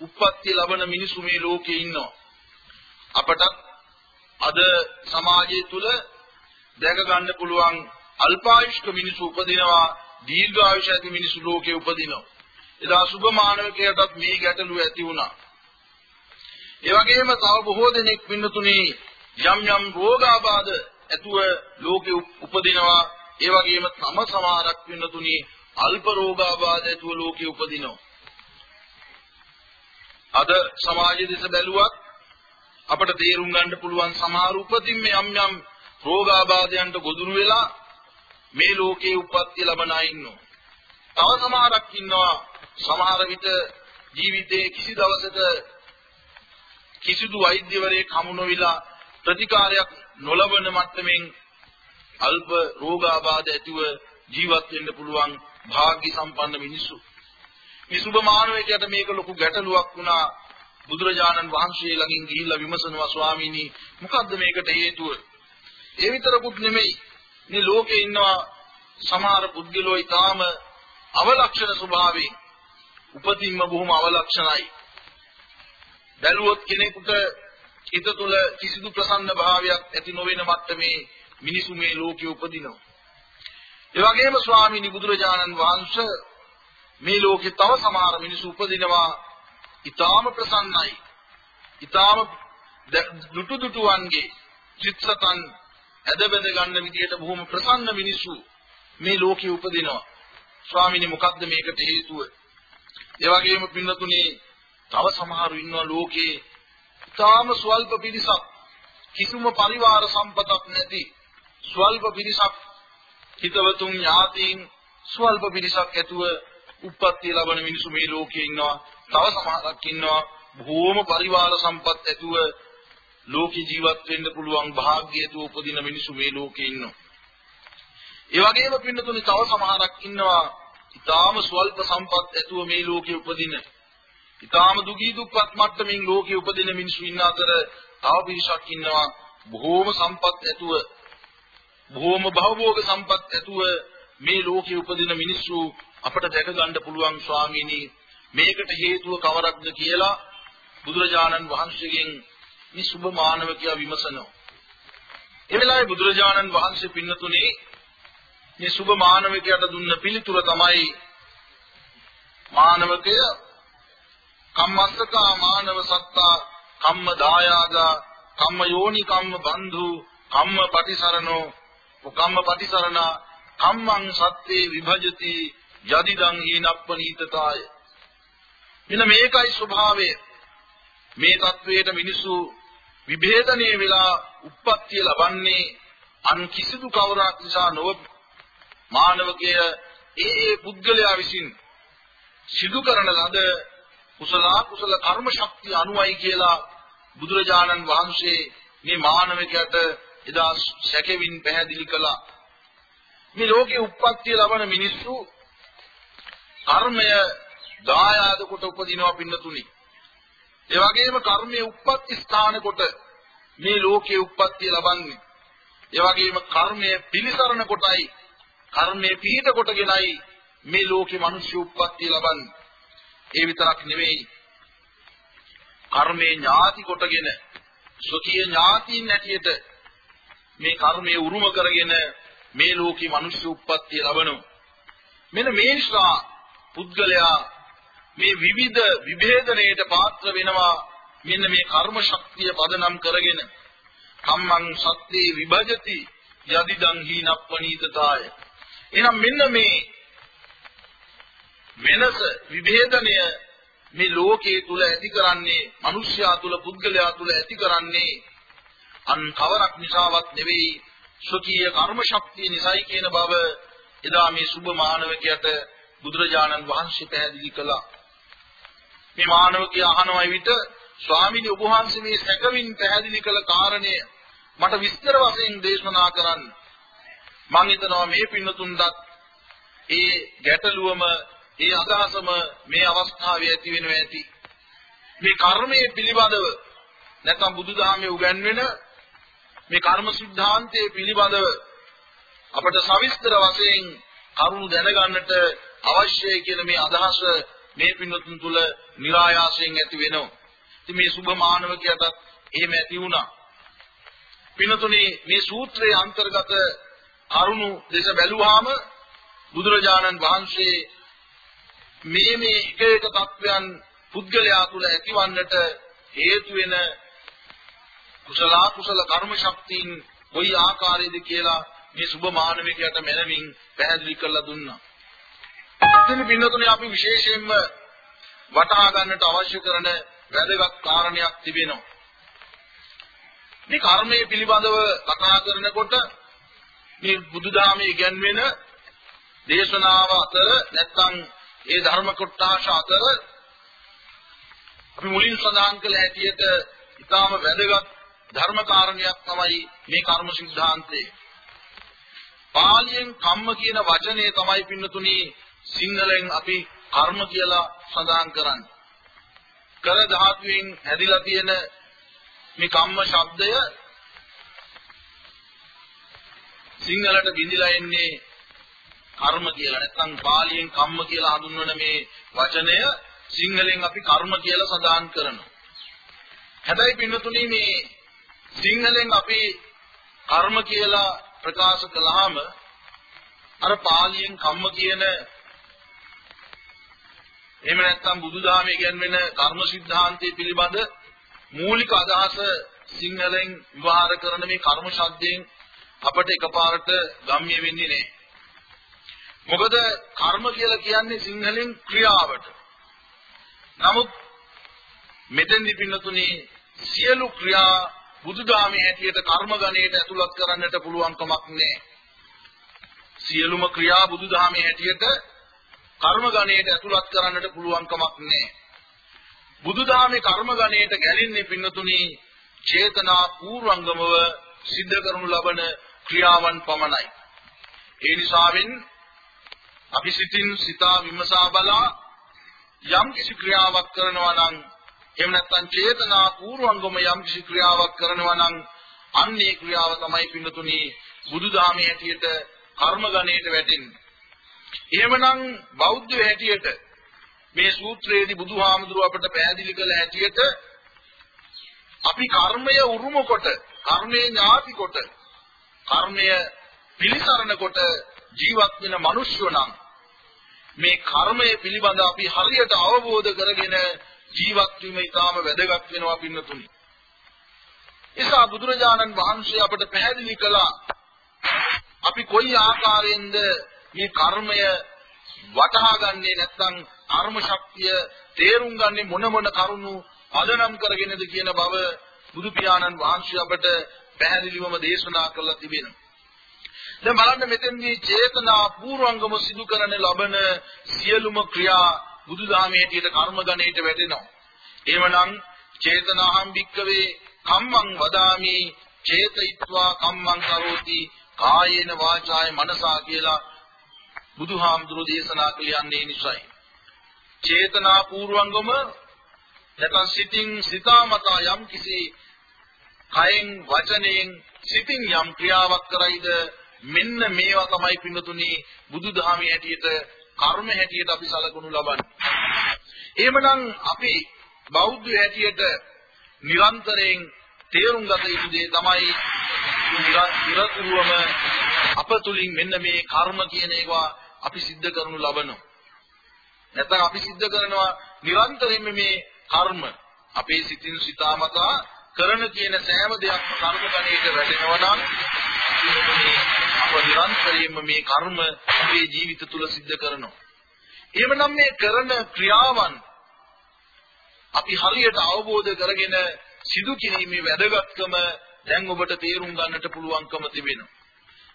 උප්පත්තිය ලබන මිනිසු මේ ලෝකේ ඉන්නවා. අපට අද සමාජය තුල දැක ගන්න පුළුවන් අල්පායුෂ්ක මිනිසු උපදිනවා දීර්ඝායුෂ ඇති මිනිසු ලෝකේ උපදිනවා. එදා සුභ මානවකයටත් මේ ගැටලුව ඇති වුණා. ඒ වගේම තව බොහෝ දෙනෙක් වින්නතුනේ යම් යම් රෝගාබාධ ඇතුව ලෝකේ උපදිනවා. ඒ වගේම තම සමහරක් වින්නතුනේ අල්ප රෝගාබාධ ඇතුව ලෝකේ උපදිනවා. අද සමාජයේ දෙස බැලුවත් අපට තේරුම් ගන්න පුළුවන් සමහර උපතින් මේ යම් යම් රෝගාබාධයන්ට ගොදුරු වෙලා මේ ලෝකේ උප්පත්ති ලබන අය ඉන්නවා. තව සමහරක් ඉන්නවා සමහර විට ජීවිතයේ කිසි දවසක කිසිදු වෛද්‍යවරයෙක් හමු නොවිලා ප්‍රතිකාරයක් නොලබන මට්ටමින් අල්ප රෝගාබාධ ඇතිව ජීවත් වෙන්න පුළුවන් වාග්ය සම්පන්න මිනිස්සු. මේ සුබ මානවකයට මේක ලොකු ගැටලුවක් වුණා. බුදුරජාණන් වහන්සේ ළඟින් ගිහිල්ලා විමසනවා ස්වාමීනි මොකද්ද මේකට හේතුව? ඒ විතරකුත් නෙමෙයි. මේ ලෝකේ ඉන්නවා සමහර පුද්ගලෝ ඊටාම අවලක්ෂණ ස්වභාවයෙන් උපතින්ම බොහොම අවලක්ෂණයි. බැලුවොත් කෙනෙකුට හිත තුළ කිසිදු ප්‍රසන්න භාවයක් ඇති නොවන මට්ටමේ මිනිසු මේ ලෝකෙ උපදිනවා. ඒ වගේම ස්වාමීනි බුදුරජාණන් වහන්සේ මේ ලෝකේ තව සමහර මිනිසු උපදිනවා ඊටාම ප්‍රසන්නයි. ඊටාම දුටු දුටුවන්ගේ චිත්තසතන් ඇදබැඳ ගන්න විදිහට බොහොම ප්‍රසන්න මිනිසු මේ ලෝකේ උපදිනවා. ස්වාමීනි මොකද්ද මේකට හේතුව? ඒ වගේම පින්නතුනේ තව සමහරු ඉන්නවා ලෝකේ තාම ස්වල්ප පිරිසක්. කිසිම පරිවාර සම්පතක් නැති ස්වල්ප පිරිසක් හිතවතුන් ඥාතීන් ස්වල්ප පිරිසක් ඇතුව උප්පත්ති ලබන මිනිසු මේ ලෝකේ ඉන්නවා. තව සමහරක් ඉන්නවා. බොහෝම පරිවාර සම්පත් ඇතුව ලෝකේ ජීවත් වෙන්න පුළුවන් වාග්යතු උපදින මිනිසු මේ ලෝකේ ඉන්නවා. ඒ වගේම පින්නතුනි තව සමහරක් ඉන්නවා. ඊටාම ස්වල්ප සම්පත් ඇතුව මේ ලෝකේ උපදින ඊටාම දුගී දුප්පත් මට්ටමින් ලෝකේ උපදින මිනිස්සු ඉන්න අතර තව පිරිසක් ඉන්නවා බොහෝම සම්පත් ඇතුව බොහෝම භවභෝග සම්පත් ඇතුව මේ ලෝකේ උපදින මිනිස්සු අපට දැක ගන්න පුළුවන් ස්වාමීනි මේකට හේතුව කවරක්ද කියලා බුදුරජාණන් වහන්සේගෙන් මේ සුභ මානවකයා විමසනවා. ඒ වෙලාවේ බුදුරජාණන් වහන්සේ පින්නතුනේ මේ සුභ මානවකයාට දුන්න පිළිතුර තමයි මානවකය කම්මස්සකා මානව සත්තා කම්ම දායාදා කම්ම යෝනි කම්ම බන්ධු කම්ම පටිසරණෝ. කම්ම පටිසරණ. කම්මං සත්‍යේ විභජති යදිදං හීනප්පනීතතාය. මෙන්න මේකයි ස්වභාවය. මේ தത്വයට මිනිසු විභේදනයේ වෙලා උප්පත්තිය ලබන්නේ අන් කිසිදු කවරක් නිසා නොව මානවකය ඒ ඒ පුද්ගලයා විසින් සිදු කරන ලද කුසල කුසල කර්ම ශක්තිය අනුවයි කියලා බුදුරජාණන් වහන්සේ මේ මානවකයට එදා සැකෙවින් පැහැදිලි කළා. මේ ලෝකේ උප්පත්තිය ලබන මිනිස්සු කර්මය දායාද කොට උපදිනවා පින්නතුනි. ඒ වගේම කර්මයේ උප්පත්ති ස්ථාන කොට මේ ලෝකේ උප්පත්තිය ලබන්නේ. ඒ වගේම කර්මයේ පිළිසරණ කොටයි කර්මයේ පිහිට කොටගෙනයි මේ ලෝකේ මිනිස්සු උප්පත්තිය ලබන්නේ. ඒ විතරක් නෙවෙයි. කර්මයේ ඥාති කොටගෙන සොකීය ඥාතීන් ඇටියට මේ කර්මයේ උරුම කරගෙන මේ ලෝකේ මිනිස්සු උප්පත්තිය ලබනවා. මෙන්න මේ නිසා පුද්ගලයා මේ විවිධ විභේදනයට පාත්‍ර වෙනවා. මෙන්න මේ කර්ම ශක්තිය පදනම් කරගෙන කම්මං සත්‍යේ විභජති යදිදං හීනප්පනීතතාය. එහෙනම් මෙන්න මේ වෙනස විභේදනය මේ ලෝකයේ තුල ඇති කරන්නේ මිනිස්යා තුල පුද්ගලයා තුල ඇති කරන්නේ අන් කවරක් නිසාවත් නෙවෙයි ස්වකීය කර්ම ශක්තිය නිසායි කියන බව එදා මේ සුබ මානවකයට බුදුරජාණන් වහන්සේ පැහැදිලි කළා. මේ මානවකයා අහනවා විට ස්වාමීනි ඔබ වහන්සේ මේ සැකවින් පැහැදිලි කළ කාරණය මට විස්තර වශයෙන් දේශනා කරන්න. මම හිතනවා මේ පින්නතුන්ටත් ඒ ගැටලුවම ඒ අදහසම මේ අවස්ථාවේ ඇති වෙනවා ඇති. මේ කර්මයේ පිළිබඳව නැත්නම් බුදුදහමේ උගන්වන මේ කර්ම સિદ્ધාන්තයේ පිළිබඳව අපට සවිස්තර වශයෙන් කරුණු දැනගන්නට අවශ්‍යයි කියන මේ අදහස මේ පින්වත්තුන් තුල નિરાයාසයෙන් ඇති වෙනවා. ඉතින් මේ සුභ මානවකයාට එහෙම ඇති වුණා. පින්තුනේ මේ සූත්‍රයේ අන්තර්ගත කරුණු දේශ බැලුවාම බුදුරජාණන් වහන්සේ මේ මේ එක එක තත්වයන් පුද්ගලයා තුළ ඇතිවන්නට හේතු වෙන කුසල කුසල කර්ම ශක්තියින් කොයි ආකාරයේද කියලා මේ සුභ මානවිකයට මැනවින් පැහැදිලි කරලා දුන්නා. එතන පින්නතුනේ අපි විශේෂයෙන්ම වටහා ගන්නට අවශ්‍ය කරන වැදගත් කාරණයක් තිබෙනවා. මේ කර්මය පිළිබඳව කතා කරනකොට මේ බුදුදහමේ ඉගැන්වෙන දේශනාව අතර නැත්නම් ඒ ධර්ම කොටාෂ අතර අපි මුලින් සඳහන් කළ හැටියට ඊටාම වැදගත් ධර්ම කාරණයක් තමයි මේ කර්ම સિદ્ધාන්තේ. පාලියෙන් කම්ම කියන වචනේ තමයි පින්නතුණි සිංහලෙන් අපි කර්ම කියලා සඳහන් කරන්නේ. කර ධාතුවෙන් හැදිලා තියෙන මේ කම්ම ශබ්දය සිංහලට බිඳිලා එන්නේ කර්ම කියලා නැත්නම් පාලියෙන් කම්ම කියලා හඳුන්වන මේ වචනය සිංහලෙන් අපි කර්ම කියලා සඳහන් කරනවා. හැබැයි පින්නතුනි මේ සිංහලෙන් අපි කර්ම කියලා ප්‍රකාශ කළාම අර පාලියෙන් කම්ම කියන එහෙම නැත්නම් බුදුදහමේ ඉගැන්වෙන කර්ම સિદ્ધාන්තය පිළිබඳ මූලික අදහස සිංහලෙන් විවහාර කරන මේ කර්ම ශබ්දයෙන් අපට එකපාරට ගම්ම්‍ය වෙන්නේ නැහැ. මොකද කර්ම කියලා කියන්නේ සිංහලෙන් ක්‍රියාවට. නමුත් මෙතෙන්දි පින්නතුනේ සියලු ක්‍රියා බුදුදහමේ හැටියට කර්ම ගණයට ඇතුළත් කරන්නට පුළුවන් කමක් නැහැ. සියලුම ක්‍රියා බුදුදහමේ හැටියට කර්ම ගණයට ඇතුළත් කරන්නට පුළුවන් කමක් නැහැ. බුදුදහමේ කර්ම ගණයට ගැලෙන්නේ පින්නතුනි චේතනා පූර්වංගමව සිද්ධ කරනු ලබන ක්‍රියාවන් පමණයි. ඒ නිසාවෙන් අපි සිතින් සිතා විමසා බලා යම් කිසි ක්‍රියාවක් කරනවා නම් එහෙම නැත්නම් චේතනා පූර්වංගම යම් කිසි ක්‍රියාවක් කරනවා නම් අන්නේ ක්‍රියාව තමයි පින්නතුනි බුදුදහමේ හැටියට කර්ම ගණයට වැටෙන්නේ. එහෙමනම් බෞද්ධ හැටියට මේ සූත්‍රයේදී බුදුහාමුදුරුව අපට පැහැදිලි කළ හැටියට අපි කර්මය උරුම කොට කර්මයේ ඥාති කොට කර්මය පිළිසරණ කොට ජීවත් වෙන මිනිස්සු නම් මේ කර්මය පිළිබඳ අපි හරියට අවබෝධ කරගෙන ජීවත් වීම ඉතාම වැදගත් වෙනවා පින්නතුනි. එසා බුදුරජාණන් වහන්සේ අපට පැහැදිලි කළා අපි කොයි ආකාරයෙන්ද මේ කර්මය වටහා ගන්නේ නැත්නම් කර්ම ශක්තිය තේරුම් ගන්නේ මොන මොන කරුණු අදනම් කරගෙනද කියන බව බුදු පියාණන් වහන්සේ අපට පැහැදිලිවම දේශනා කළා තිබෙනවා. දැන් බලන්න මෙතෙන්දී චේතනා පූර්වංගම සිදු කරන ලබන සියලුම ක්‍රියා බුදුදහමේ හැටියට කර්ම ගණයට වැටෙනවා. එවනම් චේතනාහම් භික්කවේ කම්මං වදාමි චේතයිත්වා කම්මං කරෝති කායේන වාචාය මනසා කියලා බුදුහාමුදුරෝ දේශනා කළේ නිසයි. චේතනා පූර්වංගම නැත්නම් සිතින් සිතාමතා යම් කිසි කයෙන් වචනයෙන් සිතින් යම් ක්‍රියාවක් කරයිද මෙන්න මේවා තමයි පින්නතුනි බුදුදහමේ හැටියට කර්ම හැටියට අපි සලකනු ලබන්නේ. එහෙමනම් අපි බෞද්ධ හැටියට නිරන්තරයෙන් තේරුම් ගත යුතු දේ තමයි නිරතුරුවම අප තුලින් මෙන්න මේ කර්ම කියන ඒවා අපි සිද්ධ කරනු ලබනවා. නැත්නම් අපි සිද්ධ කරනවා නිරන්තරයෙන්ම මේ කර්ම අපේ සිතින් සිතාමතා කරන කියන සෑම දෙයක්ම කර්ම ගණයට වැටෙනවා නම් අප නිරන්තරයෙන්ම මේ කර්ම අපේ ජීවිත තුල සිද්ධ කරනවා. එහෙමනම් මේ කරන ක්‍රියාවන් අපි හරියට අවබෝධ කරගෙන සිදු කිරීමේ වැදගත්කම දැන් ඔබට තේරුම් ගන්නට පුළුවන්කම තිබෙනවා.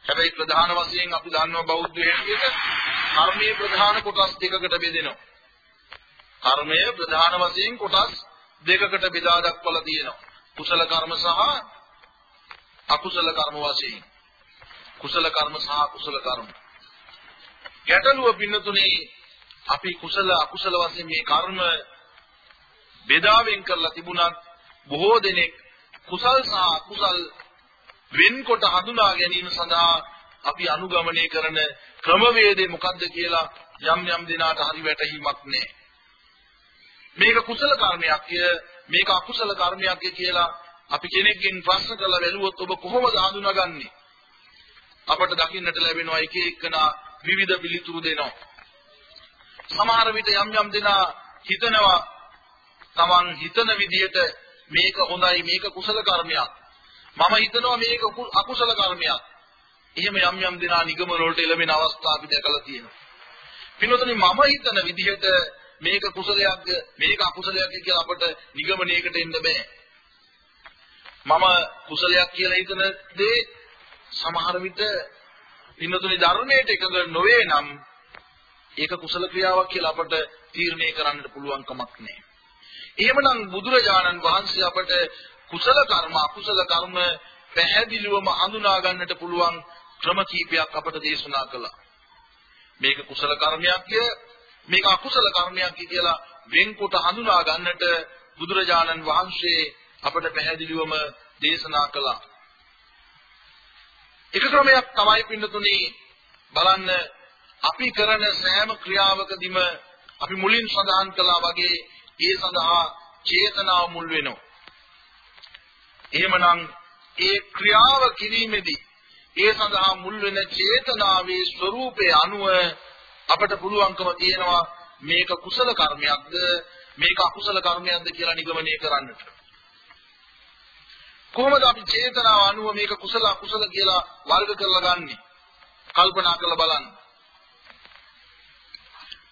හැබැයි ප්‍රධාන වශයෙන් අපි දන්නවා බෞද්ධ හැටියට කර්මයේ ප්‍රධාන කොටස් දෙකකට බෙදෙනවා. කර්මය ප්‍රධාන වශයෙන් කොටස් දෙකකට බෙදා දක්වලා තියෙනවා. කුසල කර්ම සහ අකුසල කර්ම වශයෙන්. කුසල කර්ම සහ අකුසල කර්ම. ගැටලුව පින්නතුනේ අපි කුසල අකුසල වශයෙන් මේ කර්ම බෙදාවෙන් කරලා තිබුණත් බොහෝ දෙනෙක් කුසල් සහ අකුසල් වෙන්කොට හඳුනා ගැනීම සඳහා අපි අනුගමනය කරන ක්‍රමවේදය මොකක්ද කියලා යම් යම් දිනාට හරි වැටහීමක් නැහැ. මේක කුසල කර්මයක් මේක අකුසල කර්මයක් කියලා අපි කෙනෙක්ගෙන් ප්‍රශ්න කරලා බැලුවොත් ඔබ කොහොමද හඳුනාගන්නේ? අපට දකින්නට ලැබෙනවා එක එකනා විවිධ පිළිතුරු දෙනවා. සමහර විට යම් යම් දෙනා හිතනවා Taman හිතන විදිහට මේක හොඳයි මේක කුසල කර්මයක්. මම හිතනවා මේක අකුසල කර්මයක්. එහෙම යම් යම් දෙනා නිගමන වලට එළවෙන අවස්ථා අපි දැකලා තියෙනවා. පින්වතුනි මම හිතන විදිහට මේක කුසලයක්ද මේක අකුසලයක්ද කියලා අපට නිගමනයකට එන්න බෑ. මම කුසලයක් කියලා හිතන දේ සමහර විට පින්වතුනි ධර්මයට එකඟ නොවේ නම් ඒක කුසල ක්‍රියාවක් කියලා අපට තීරණය කරන්නට පුළුවන් කමක් නැහැ. එහෙමනම් බුදුරජාණන් වහන්සේ අපට කුසල කර්ම අකුසල කර්ම පැහැදිලිවම හඳුනා ගන්නට පුළුවන් ක්‍රම කීපයක් අපට දේශනා කළා. මේක කුසල කර්මයක්ය මේක අකුසල කර්මයක් කියලා වෙන්කොට හඳුනා ගන්නට බුදුරජාණන් වහන්සේ අපට පැහැදිලිවම දේශනා කළා. එක ක්‍රමයක් තමයි පින්නතුනි බලන්න අපි කරන සෑම ක්‍රියාවකදීම අපි මුලින් සඳහන් කළා වගේ ඒ සඳහා චේතනාව මුල් වෙනවා. එහෙමනම් ඒ ක්‍රියාව කිරීමේදී ඒ සඳහා මුල් වෙන චේතනාවේ ස්වરૂපය අනුව අපට පුළුවන්කම තියෙනවා මේක කුසල කර්මයක්ද මේක අකුසල කර්මයක්ද කියලා නිගමනය කරන්නට. කොහොමද අපි චේතනාව අනුව මේක කුසල අකුසල කියලා වර්ග කරලා ගන්නෙ? කල්පනා කරලා බලන්න.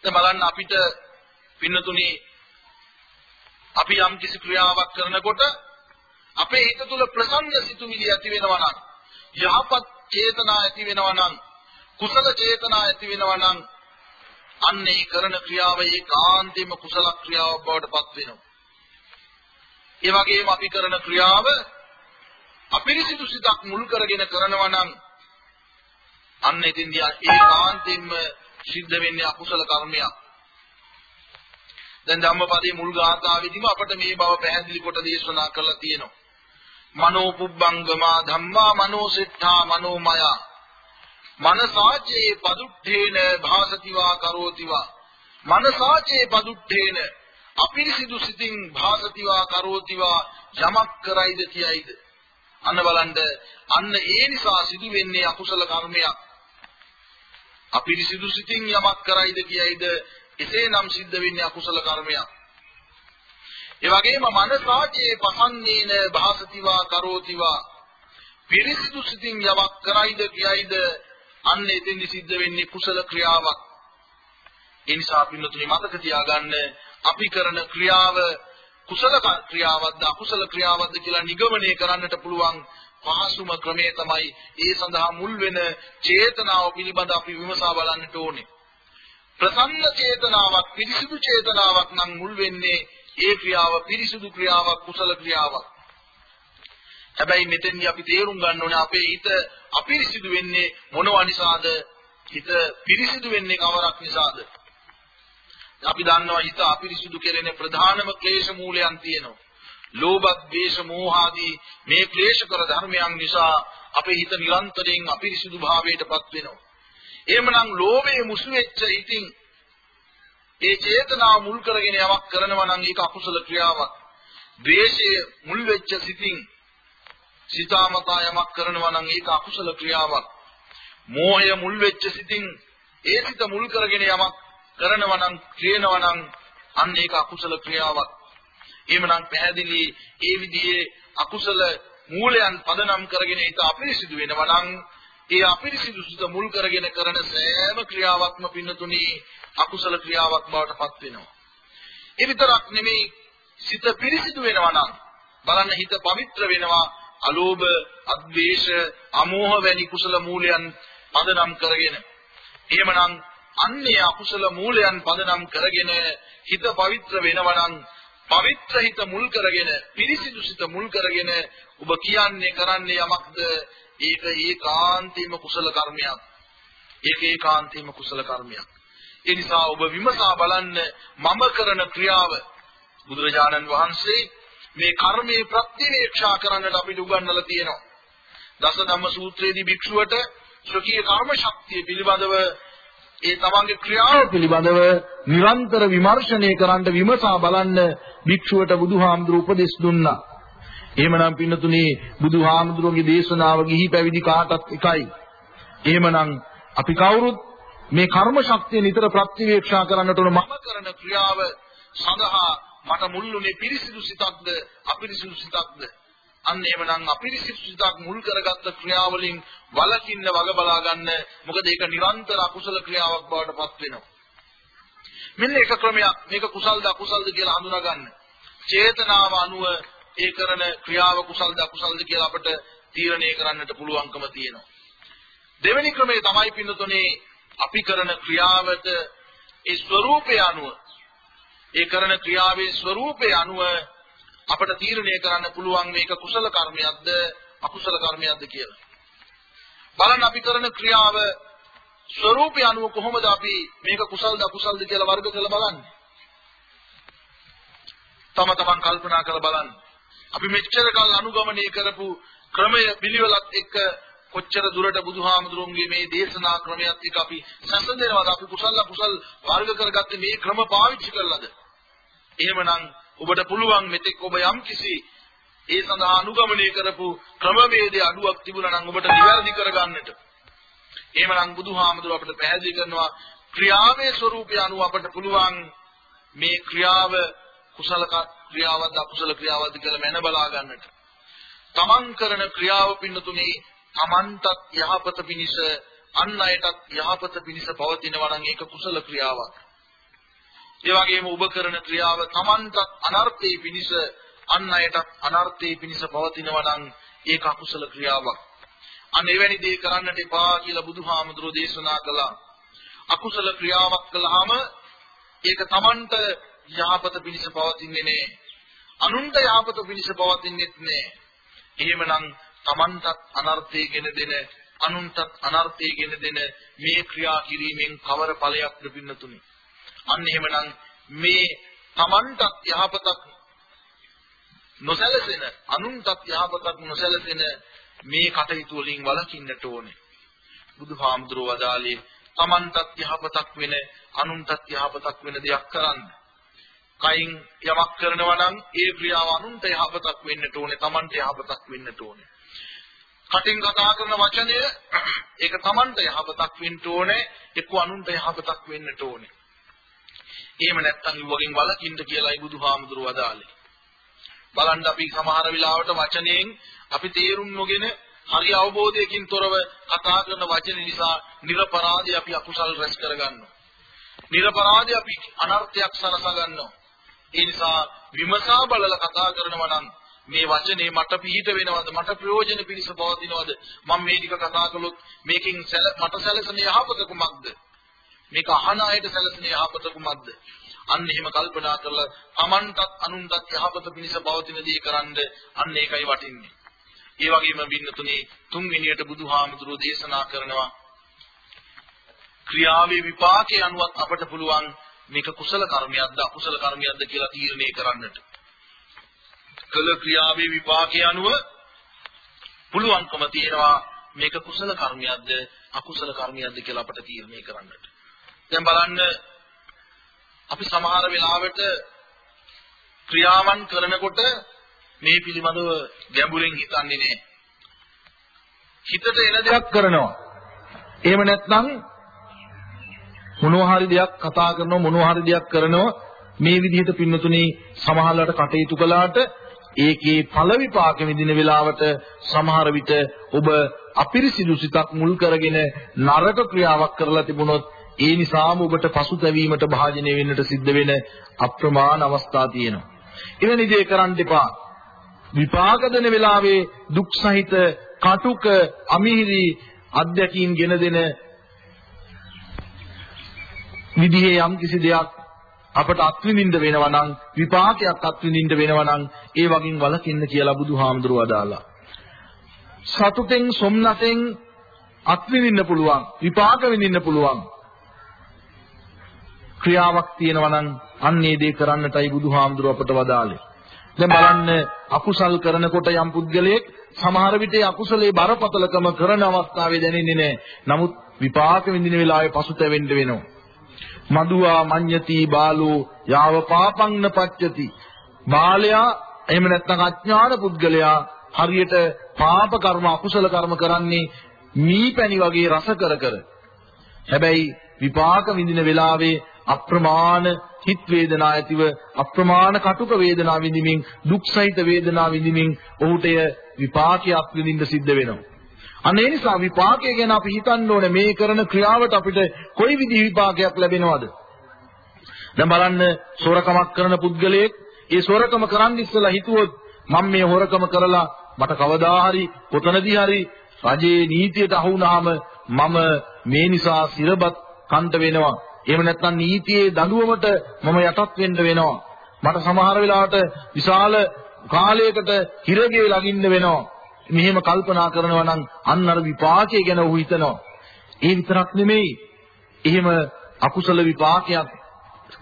දැන් බලන්න අපිට පින්නතුනේ අපි යම් කිසි ක්‍රියාවක් කරනකොට අපේ හිත තුළ ප්‍රසන්න සිතුවිලි ඇති වෙනවා නම් යහපත් චේතනා ඇති වෙනවා නම් කුසල චේතනා ඇති වෙනවා නම් අන්නේ කරන ක්‍රියාව ඒකාන්තයෙන්ම කුසල ක්‍රියාවක් බවට පත් වෙනවා. ඒ වගේම අපි කරන ක්‍රියාව අපිරිසිදු සිතක් මුල් කරගෙන කරනවා නම් අන්න එතින්දී ඒකාන්තයෙන්ම සිද්ධ වෙන්නේ අකුසල කර්මයක්. දැන් ධම්මපදයේ මුල් ගාථාවේදීම අපට මේ බව පැහැදිලි කොට දේශනා කරලා තියෙනවා. මනෝ පුබ්බංගමා ධම්මා මනෝ සිට්ඨා මනෝමය මනසාචේ පදුට්ඨේන භාසතිවා කරෝතිවා මනසාචේ පදුට්ඨේන අපිරිසිදු සිතින් භාසතිවා කරෝතිවා යමක් කරයිද කියයිද අන්න බලන්න අන්න ඒ නිසා සිදු වෙන්නේ අකුසල කර්මයක්. අපිරිසිදු සිතින් යමක් කරයිද කියයිද එසේනම් සිද්ධ වෙන්නේ අකුසල කර්මයක්. ඒ වගේම මනසාචේ පසන්නේන භාසතිවා කරෝතිවා. පිරිසිදු සිතින් යමක් කරයිද කියයිද අන්න එතෙන්දි සිද්ධ වෙන්නේ කුසල ක්‍රියාවක්. ඒ නිසා පින්නතුනි මතක තියාගන්න අපි කරන ක්‍රියාව කුසල ක්‍රියාවක්ද අකුසල ක්‍රියාවක්ද කියලා නිගමනය කරන්නට පුළුවන් පහසුම ක්‍රමය තමයි ඒ සඳහා මුල් වෙන චේතනාව පිළිබඳ අපි විමසා බලන්නට ඕනේ. ප්‍රසන්න චේතනාවක් පිරිසිදු චේතනාවක් නම් මුල් වෙන්නේ ඒ ක්‍රියාව පිරිසිදු ක්‍රියාවක් කුසල ක්‍රියාවක්. හැබැයි මෙතෙන්දී අපි තේරුම් ගන්න ඕනේ අපේ හිත අපිරිසිදු වෙන්නේ මොනවා නිසාද? හිත පිරිසිදු වෙන්නේ කවරක් නිසාද? අපි දන්නවා හිත අපිරිසිදු කෙරෙන ප්‍රධානම ක්ලේශ මූලයන් තියෙනවා. ලෝභ, ද්වේෂ, මෝහ ආදී මේ ක්ලේශකර ධර්මයන් නිසා අපේ හිත නිරන්තරයෙන් අපිරිසිදු භාවයටපත් වෙනවා. එහෙමනම් ලෝභයේ මුසු වෙච්ච හිතින් ඒ චේතනාව මුල් කරගෙන යමක් කරනවා නම් ඒක අකුසල ක්‍රියාවක්. ද්වේෂයේ මුල් වෙච්ච සිතින් සිතාමතා යමක් කරනවා නම් ඒක අකුසල ක්‍රියාවක්. මෝහය මුල් වෙච්ච සිතින් ඒ සිත මුල් කරගෙන යමක් කරනවා නම් කියනවා නම් අන්න ඒක අකුසල ක්‍රියාවක්. එහෙමනම් පැහැදිලි ඒ විදිහේ අකුසල මූලයන් පදනම් කරගෙන ඒක අපිරිසිදු වෙනවා නම් ඒ අපිරිසිදු සිත මුල් කරගෙන කරන සෑම ක්‍රියාවක්ම පින්නතුනි අකුසල ක්‍රියාවක් බවට පත් වෙනවා. ඒ විතරක් නෙමෙයි සිත පිරිසිදු වෙනවා නම් බලන්න හිත පවිත්‍ර වෙනවා අලෝභ, අද්වේෂ, අමෝහ වැනි කුසල මූලයන් පදනම් කරගෙන. එහෙමනම් අන්නේ අකුසල මූලයන් පදනම් කරගෙන හිත පවිත්‍ර වෙනවා නම් පවිත්‍ර හිත මුල් කරගෙන පිරිසිදු සිත මුල් කරගෙන ඔබ කියන්නේ කරන්නේ යමක්ද ඒක ඒකාන්තීම කුසල කර්මයක්. ඒක ඒකාන්තීම කුසල කර්මයක්. ඒ නිසා ඔබ විමසා බලන්න මම කරන ක්‍රියාව බුදුරජාණන් වහන්සේ මේ කර්මයේ ප්‍රතිවේක්ෂා කරන්නට අපිට උගන්වලා තියෙනවා. දස ධම්ම සූත්‍රයේදී භික්ෂුවට ස්වකීය කර්ම ශක්තිය පිළිබඳව ඒ තමන්ගේ ක්‍රියාව පිළිබඳව නිරන්තර විමර්ශනය කරන්න විමසා බලන්න භික්ෂුවට බුදුහාමුදුරු උපදෙස් දුන්නා. එහෙමනම් පින්නතුනේ බුදුහාමුදුරුවෝගේ දේශනාව ගිහි පැවිදි කාටත් එකයි. එහෙමනම් අපි කවුරුත් මේ කර්ම ශක්තිය නිතර ප්‍රතිවේක්ෂා කරන්නට ඕන මම කරන ක්‍රියාව සඳහා මට මුල්ුනේ පිරිසිදු සිතක්ද අපිරිසිදු සිතක්ද අන්න එහෙමනම් අපිරිසිදු සිතක් මුල් කරගත්ත ක්‍රියාවලින් වලකින්න වග බලා ගන්න මොකද ඒක නිරන්තර අකුසල ක්‍රියාවක් බවට පත් වෙනවා. මෙන්න එක ක්‍රමයක්. මේක කුසල්ද අකුසල්ද කියලා හඳුනා ගන්න චේතනාව අනුව ඒ කරන ක්‍රියාව කුසල්ද අකුසල්ද කියලා අපිට තීරණය කරන්නට පුළුවන්කම තියෙනවා. දෙවෙනි ක්‍රමය තමයි පින්නතුනේ අපි කරන ක්‍රියාවට ඒ ස්වરૂපය අනුව. ඒ කරන ක්‍රියාවේ ස්වરૂපය අනුව අපට තීරණය කරන්න පුළුවන් මේක කුසල කර්මයක්ද අකුසල කර්මයක්ද කියලා. බලන්න අපි කරන ක්‍රියාව ස්වરૂපය අනුව කොහොමද අපි මේක කුසල්ද අකුසල්ද කියලා වර්ග කරලා බලන්නේ? තම තමන් කල්පනා කරලා බලන්න. අපි මෙච්චර කල් අනුගමනය කරපු ක්‍රමය පිළිවෙලත් එක්ක කොච්චර දුරට බුදුහාමුදුරුවන්ගේ මේ දේශනා ක්‍රමයක් එක්ක අපි සැසඳෙනවද අපි කුසල කුසල් වර්ග කරගත්තේ මේ ක්‍රම පාවිච්චි කළාද එහෙමනම් ඔබට පුළුවන් මෙතෙක් ඔබ යම් කිසි ඒ සඳහා අනුගමනය කරපු ක්‍රමවේදයේ අඩුවක් තිබුණා නම් ඔබට නිවැරදි කරගන්නට එහෙමනම් බුදුහාමුදුරුව අපිට පැහැදිලි කරනවා ක්‍රියාවේ ස්වરૂපය අනුව අපට පුළුවන් මේ ක්‍රියාව කුසල ක්‍රියාවක්ද අකුසල ක්‍රියාවක්ද කියලා මැන බලා ගන්නට තමන් කරන ක්‍රියාව පින්නතුනේ තමන්ටත් යහපත පිණිස අන් අයටත් යහපත පිණිස පවතිනවා නම් ඒක කුසල ක්‍රියාවක්. ඒ වගේම ඔබ කරන ක්‍රියාව තමන්ටත් අනර්ථයේ පිණිස අන් අයටත් අනර්ථයේ පිණිස පවතිනවා නම් ඒක අකුසල ක්‍රියාවක්. අන්න එවැනි දේ කරන්නට එපා කියලා බුදුහාමුදුරෝ දේශනා කළා. අකුසල ක්‍රියාවක් කළාම ඒක තමන්ට යහපත පිණිස පවතින්නේ නැහැ. අනුන්ට යහපත පිණිස පවතින්නේත් නැහැ. එහෙමනම් Tamanටත් අනර්ථය ගෙන දෙන අනුන්ටත් අනර්ථය ගෙන දෙන මේ ක්‍රියා කිරීමෙන් කවර ඵලයක්ද පින්නතුනි අන්න එහෙමනම් මේ Tamanටත් යහපතක් නොසැලසෙන අනුන්ටත් යහපතක් නොසැලසෙන මේ කටයුතු වලින් වළකින්නට ඕනේ. බුදුහාමුදුරුවෝ වදාළේ Tamanටත් යහපතක් වෙන අනුන්ටත් යහපතක් වෙන දෙයක් කරන්න. කයින් යමක් කරනවා නම් ඒ ක්‍රියාව අනුන්ට යහපතක් වෙන්නට ඕනේ Tamanට යහපතක් වෙන්නට ඕනේ. කටින් කතා කරන වචනය ඒක Tamanට යහපතක් වෙන්න ඕනේ එක්ක අනුන්ට යහපතක් වෙන්නට ඕනේ. එහෙම නැත්නම් ඉවගෙන් වලකින්න කියලායි බුදුහාමුදුරුවෝ වදාළේ. බලන්න අපි සමහර වෙලාවට වචනයෙන් අපි තේරුම් නොගෙන හරි අවබෝධයකින් තොරව කතා කරන වචන නිසා නිර්පරාදී අපි අකුසල් රැස් කරගන්නවා. නිර්පරාදී අපි අනර්ථයක් සලසා ගන්නවා. ඒ නිසා විමසා බලලා කතා කරනවා නම් මේ වචනේ මට පිහිට වෙනවද මට ප්‍රයෝජන පිණිස පවතිනවද මම මේ ටික කතා කළොත් මේකෙන් මට සැලසෙන යහපත කුමක්ද මේක අහන අයට සැලසෙන යහපත කුමක්ද අන්න එහෙම කල්පනා කරලා Tamanටත් අනුන්ටත් යහපත පිණිස පවතින දේ කරන්ද අන්න ඒකයි වටින්නේ. ඒ වගේම බින්නතුනේ තුන්වෙනියට බුදුහාමුදුරුවෝ දේශනා කරනවා ක්‍රියාවේ විපාකයේ අනුවත් අපට පුළුවන් මේක කුසල කර්මයක්ද අකුසල කර්මයක්ද කියලා තීරණය කරන්නට. කළ ක්‍රියාවේ විපාකයේ අනුව පුළුවන්කම තියෙනවා මේක කුසල කර්මයක්ද අකුසල කර්මයක්ද කියලා අපට තීරණය කරන්නට. දැන් බලන්න අපි සමහර වෙලාවට ක්‍රියාවන් කරනකොට මේ පිළිබඳව ගැඹුරින් හිතන්නේ නැහැ. හිතට එන දෙයක් කරනවා. එහෙම නැත්නම් මොනවා හරි දෙයක් කතා කරනවා මොනවා හරි දෙයක් කරනවා මේ විදිහට පින්නතුනේ සමහරලාට කටයුතු කළාට ඒකේ ඵල විපාක විඳින වෙලාවට සමහර විට ඔබ අපිරිසිදු සිතක් මුල් කරගෙන නරක ක්‍රියාවක් කරලා තිබුණොත් ඒ නිසාම ඔබට පසුතැවීමට භාජනය වෙන්නට සිද්ධ වෙන අප්‍රමාණ අවස්ථා තියෙනවා. එවැනි දේ කරන්න එපා. විපාක දෙන වෙලාවේ දුක් සහිත කටුක අමිහිරි අධ්‍යක්ීම් ගෙන දෙන විදිහේ යම් කිසි දෙයක් අපට අත්විඳින්න වෙනවා නම් විපාකයක් අත්විඳින්න වෙනවා නම් ඒ වගින් වලකින්න කියලා බුදුහාමුදුරුවෝ අදාලා. සතුටෙන් සොම්නතෙන් අත්විඳින්න පුළුවන් විපාක විඳින්න පුළුවන් ක්‍රියාවක් තියෙනවා නම් අන්නේ දේ කරන්නටයි බුදුහාමුදුරුව අපට වදාළේ. දැන් බලන්න අකුසල් කරනකොට යම් පුද්ගලයෙක් සමහර විට අකුසලේ බරපතලකම කරන අවස්ථාවේ දැනෙන්නේ නැහැ. නමුත් විපාක විඳින වෙලාවේ පසුතැවෙන්න වෙනවා. මදුවා මඤ්ඤති බාලෝ යාව පාපං නපච්චති බාලයා එහෙම නැත්නම් අඥාන පුද්ගලයා හරියට පාප කර්ම අකුසල කර්ම කරන්නේ මීපැණි වගේ රස කර කර. හැබැයි විපාක විඳින වෙලාවේ අප්‍රමාණ හිත වේදනා ඇතිව අප්‍රමාණ කටුක වේදනා විඳිමින් දුක් සහිත වේදනා විඳිමින් ඔහුට විපාකයක් විඳින්න සිද්ධ වෙනවා. අන්න ඒ නිසා විපාකය ගැන අපි හිතන්න ඕනේ මේ කරන ක්‍රියාවට අපිට කොයි විදිහ විපාකයක් ලැබෙනවද? දැන් බලන්න සොරකමක් කරන පුද්ගලයෙක් ඒ සොරකම කරන්න ඉස්සලා හිතුවොත් මම මේ හොරකම කරලා මට කවදා හරි කොතනදී හරි රජයේ නීතියට අහු වුණාම මම මේ නිසා සිරබත් කන්ට වෙනවා. එහෙම නැත්නම් නීතියේ දඬුවමට මම යටත් වෙන්න වෙනවා. මට සමහර වෙලාවට විශාල කාලයකට හිරගේ ලගින්න වෙනවා. මෙහෙම කල්පනා කරනවා නම් අන්න අර විපාකයේ ගැන ඔහු හිතනවා. ඒ විතරක් නෙමෙයි. එහෙම අකුසල විපාකයක්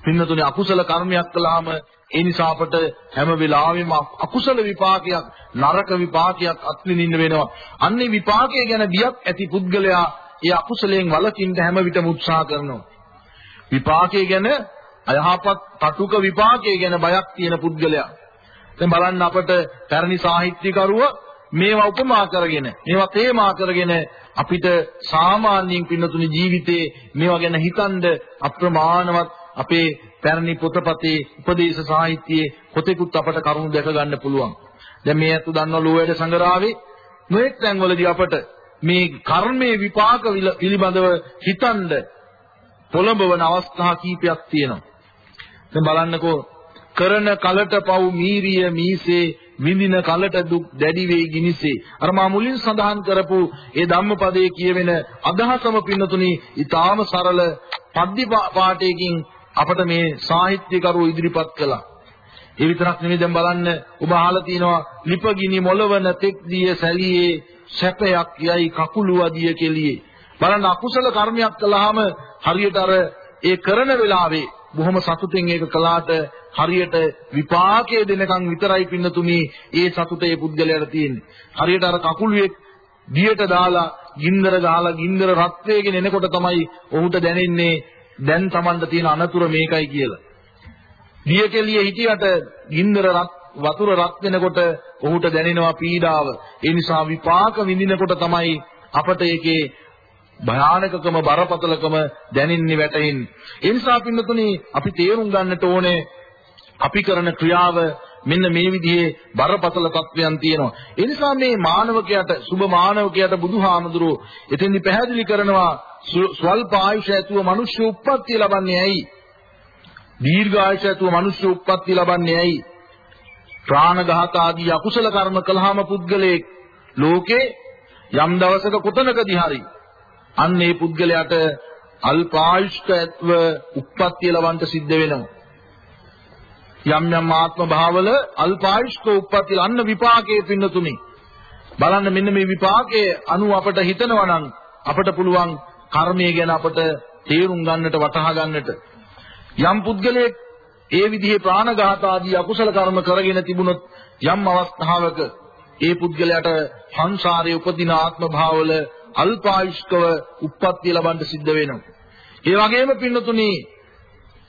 පින්නතුනේ අකුසල කර්මයක් කළාම ඒ නිසා අපට හැම වෙලාවෙම අකුසල විපාකයක් නරක විපාකයක් අත්විඳින්න වෙනවා. අන්නේ විපාකය ගැන බියක් ඇති පුද්ගලයා ඒ අකුසලයෙන් වළකින්න හැම විටම උත්සාහ කරනවා. විපාකය ගැන අයහපත් තටුක විපාකය ගැන බයක් තියෙන පුද්ගලයා. දැන් බලන්න අපට පැරණි සාහිත්‍යකරුව මේවා උපමා කරගෙන මේවා තේමා කරගෙන අපිට සාමාන්‍යයෙන් පින්නතුනි ජීවිතේ මේවා ගැන හිතනද අප්‍රමාණවත් අපේ පැරණි පොතපතේ උපදේශ සාහිත්‍යයේ කොතෙකුත් අපට කරුණු දැක ගන්න පුළුවන්. දැන් මේ අතු දන්නවා ලෝයඩ සංගරාවේ නොඑක් තැන්වලදී අපට මේ කර්මයේ විපාක පිළිබඳව හිතනද පොළඹවන අවස්ථා කීපයක් තියෙනවා. දැන් බලන්නකෝ කරන කලට පව් මීරිය මීසේ විඳින කලට දුක් දැඩි වේ ගිනිසේ අර මා මුලින් සඳහන් කරපු ඒ ධම්මපදයේ කියවෙන අදහසම පින්නතුනි ඊටාම සරල පද්‍ය පාඨයකින් අපට මේ සාහිත්‍යකරු ඉදිරිපත් කළා. ඒ විතරක් නෙමෙයි දැන් බලන්න ඔබ අහලා තියෙනවා ලිපගිනි මොළවන තෙක් දිය සැලියේ සැපයක් යයි කකුළු අදිය කෙලියේ. බලන්න අකුසල කර්මයක් කළාම හරියට අර ඒ කරන වෙලාවේ බොහොම සතුටින් ඒක කළාට හරියට විපාකයේ දෙනකන් විතරයි පින්නතුනි ඒ සතුටේ පුද්ගලයාට තියෙන්නේ. හරියට අර කකුළුවේ දියට දාලා ගින්දර ගහලා ගින්දර රත් වේගෙන එනකොට තමයි ඔහුට දැනෙන්නේ දැන් Tamanda තියෙන අනතුර මේකයි කියලා. දිය කෙලිය හිටියට ගින්දර රත් වතුර රත් වෙනකොට ඔහුට දැනෙනවා පීඩාව. ඒ නිසා විපාක විඳිනකොට තමයි අපට ඒකේ භයානකකම බරපතලකම දැනින්නේ වැටෙන්නේ. ඒ නිසා පින්නතුනි අපි තේරුම් ගන්නට ඕනේ අපි කරන ක්‍රියාව මෙන්න මේ විදිහේ බරපතල තත්වයන් තියෙනවා. ඒ නිසා මේ මානවකයාට සුබ මානවකයාට බුදුහාමුදුරුවෝ එතෙන්දි පැහැදිලි කරනවා ස්වල්ප ආයුෂ ඇතුව මිනිස්සු උප්පත්ති ලබන්නේ ඇයි? දීර්ඝ ආයුෂ ඇතුව මිනිස්සු උප්පත්ති ලබන්නේ ඇයි? ප්‍රාණඝාත ආදී අකුසල කර්ම කළාම පුද්ගලයෙක් ලෝකේ යම් දවසක කොතනකදී හරි අන්න ඒ පුද්ගලයාට අල්පායුෂ්කත්ව උප්පත්ති ලබන්න සිද්ධ වෙනවා. යම් යම් ආත්ම භාවවල අල්පායුෂ්ක උප්පත්ති අන්න විපාකයේ පින්නතුනි. බලන්න මෙන්න මේ විපාකයේ අනු අපට හිතනවා නම් අපට පුළුවන් කර්මය ගැන අපට තේරුම් ගන්නට වටහා ගන්නට යම් පුද්ගලයෙක් ඒ විදිහේ ප්‍රාණඝාත ආදී අකුසල කර්ම කරගෙන තිබුණොත් යම් අවස්ථාවක ඒ පුද්ගලයාට සංසාරයේ උපදින ආත්ම භාවවල අල්පායුෂ්කව උප්පත්ති ලබන්න සිද්ධ වෙනවා. ඒ වගේම පින්නතුනි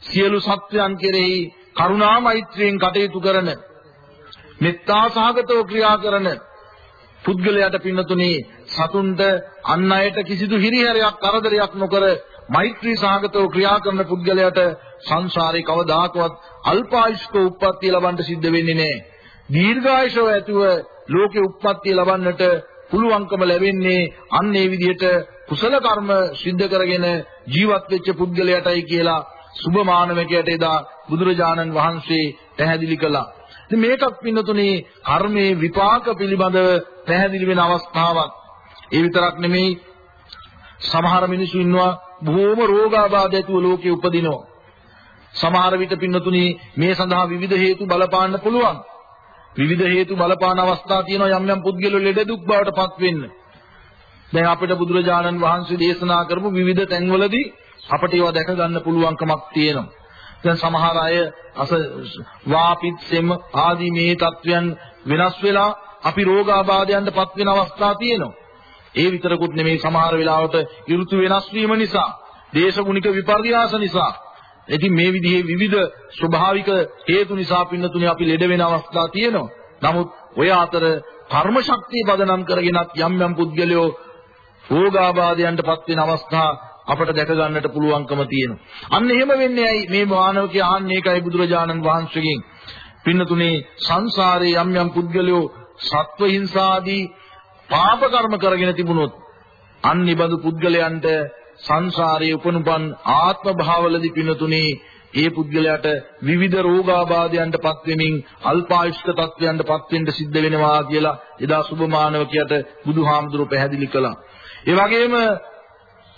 සියලු සත්‍යයන් කෙරෙහි කරුණා මෛත්‍රියෙන් කටයුතු කරන මෙත්තා සහගතව ක්‍රියා කරන පුද්ගලයාට පින්නතුනි සතුන්ට අන් අයට කිසිදු හිරිහැරයක් කරදරයක් නොකර මෛත්‍රී සහගතව ක්‍රියා කරන පුද්ගලයාට සංසාරේ කවදාකවත් අල්පායුෂ්ක උප්පත්තිය ලබන්න සිද්ධ වෙන්නේ නැහැ. දීර්ඝායුෂව ඇතුව ලෝකේ උප්පත්තිය ලබන්නට පුළුවන්කම ලැබෙන්නේ අන්න ඒ විදිහට කුසල කර්ම සිද්ධ කරගෙන ජීවත් වෙච්ච පුද්ගලයාටයි කියලා සුභ මානවකයට එදා බුදුරජාණන් වහන්සේ පැහැදිලි කළා. ඉතින් මේකත් පින්නතුනේ කර්මයේ විපාක පිළිබඳව පැහැදිලි වෙන අවස්ථාවක්. ඒ විතරක් නෙමෙයි සමහර මිනිස්සු ඉන්නවා බොහෝම රෝගාබාධ ඇතුව ලෝකේ උපදිනවා. සමහර විට පින්නතුනි මේ සඳහා විවිධ හේතු බලපාන්න පුළුවන්. විවිධ හේතු බලපාන අවස්ථා තියෙනවා යම් යම් පුද්ගලයෝ ලෙඩ දුක් බවට පත් වෙන්න. දැන් අපිට බුදුරජාණන් වහන්සේ දේශනා කරපු විවිධ තැන්වලදී අපිට ඒවා දැක ගන්න පුළුවන්කමක් තියෙනවා. දැන් සමහර අය අස වාපිත් සෙම ආදී මේ තත්වයන් වෙනස් වෙලා අපි රෝගාබාධයන්ට පත් වෙන අවස්ථා තියෙනවා. ඒ විතරකුත් නෙමෙයි සමහර වෙලාවට ඍතු වෙනස් වීම නිසා, දේශගුණික විපර්යාස නිසා ඉතින් මේ විදිහේ විවිධ ස්වභාවික හේතු නිසා පින්නතුනේ අපි ලෙඩ වෙන අවස්ථා තියෙනවා. නමුත් ඔය අතර කර්ම ශක්තිය පදනම් කරගෙනත් යම් යම් පුද්ගලයෝ රෝගාබාධයන්ටපත් වෙන අවස්ථා අපට දැක ගන්නට පුළුවන්කම තියෙනවා. අන්න එහෙම වෙන්නේ ඇයි මේ මානවකේ ආන්නේ ඒකයි බුදුරජාණන් වහන්සේගෙන් පින්නතුනේ සංසාරේ යම් යම් පුද්ගලයෝ සත්ව හිංසාදී පාප කර්ම කරගෙන තිබුණොත් අන්නිබඳු පුද්ගලයන්ට සංසාරයේ උපනුපන් ආත්ම භාවවලදී පින්නතුනේ ඒ පුද්ගලයාට විවිධ රෝගාබාධයන්ටපත් වෙමින් අල්පායුෂ්ක තත්ත්වයන්ටපත් වෙන්න සිද්ධ වෙනවා කියලා එදා සුභ මානවකයට බුදුහාමුදුරුවෝ පැහැදිලි කළා. ඒ වගේම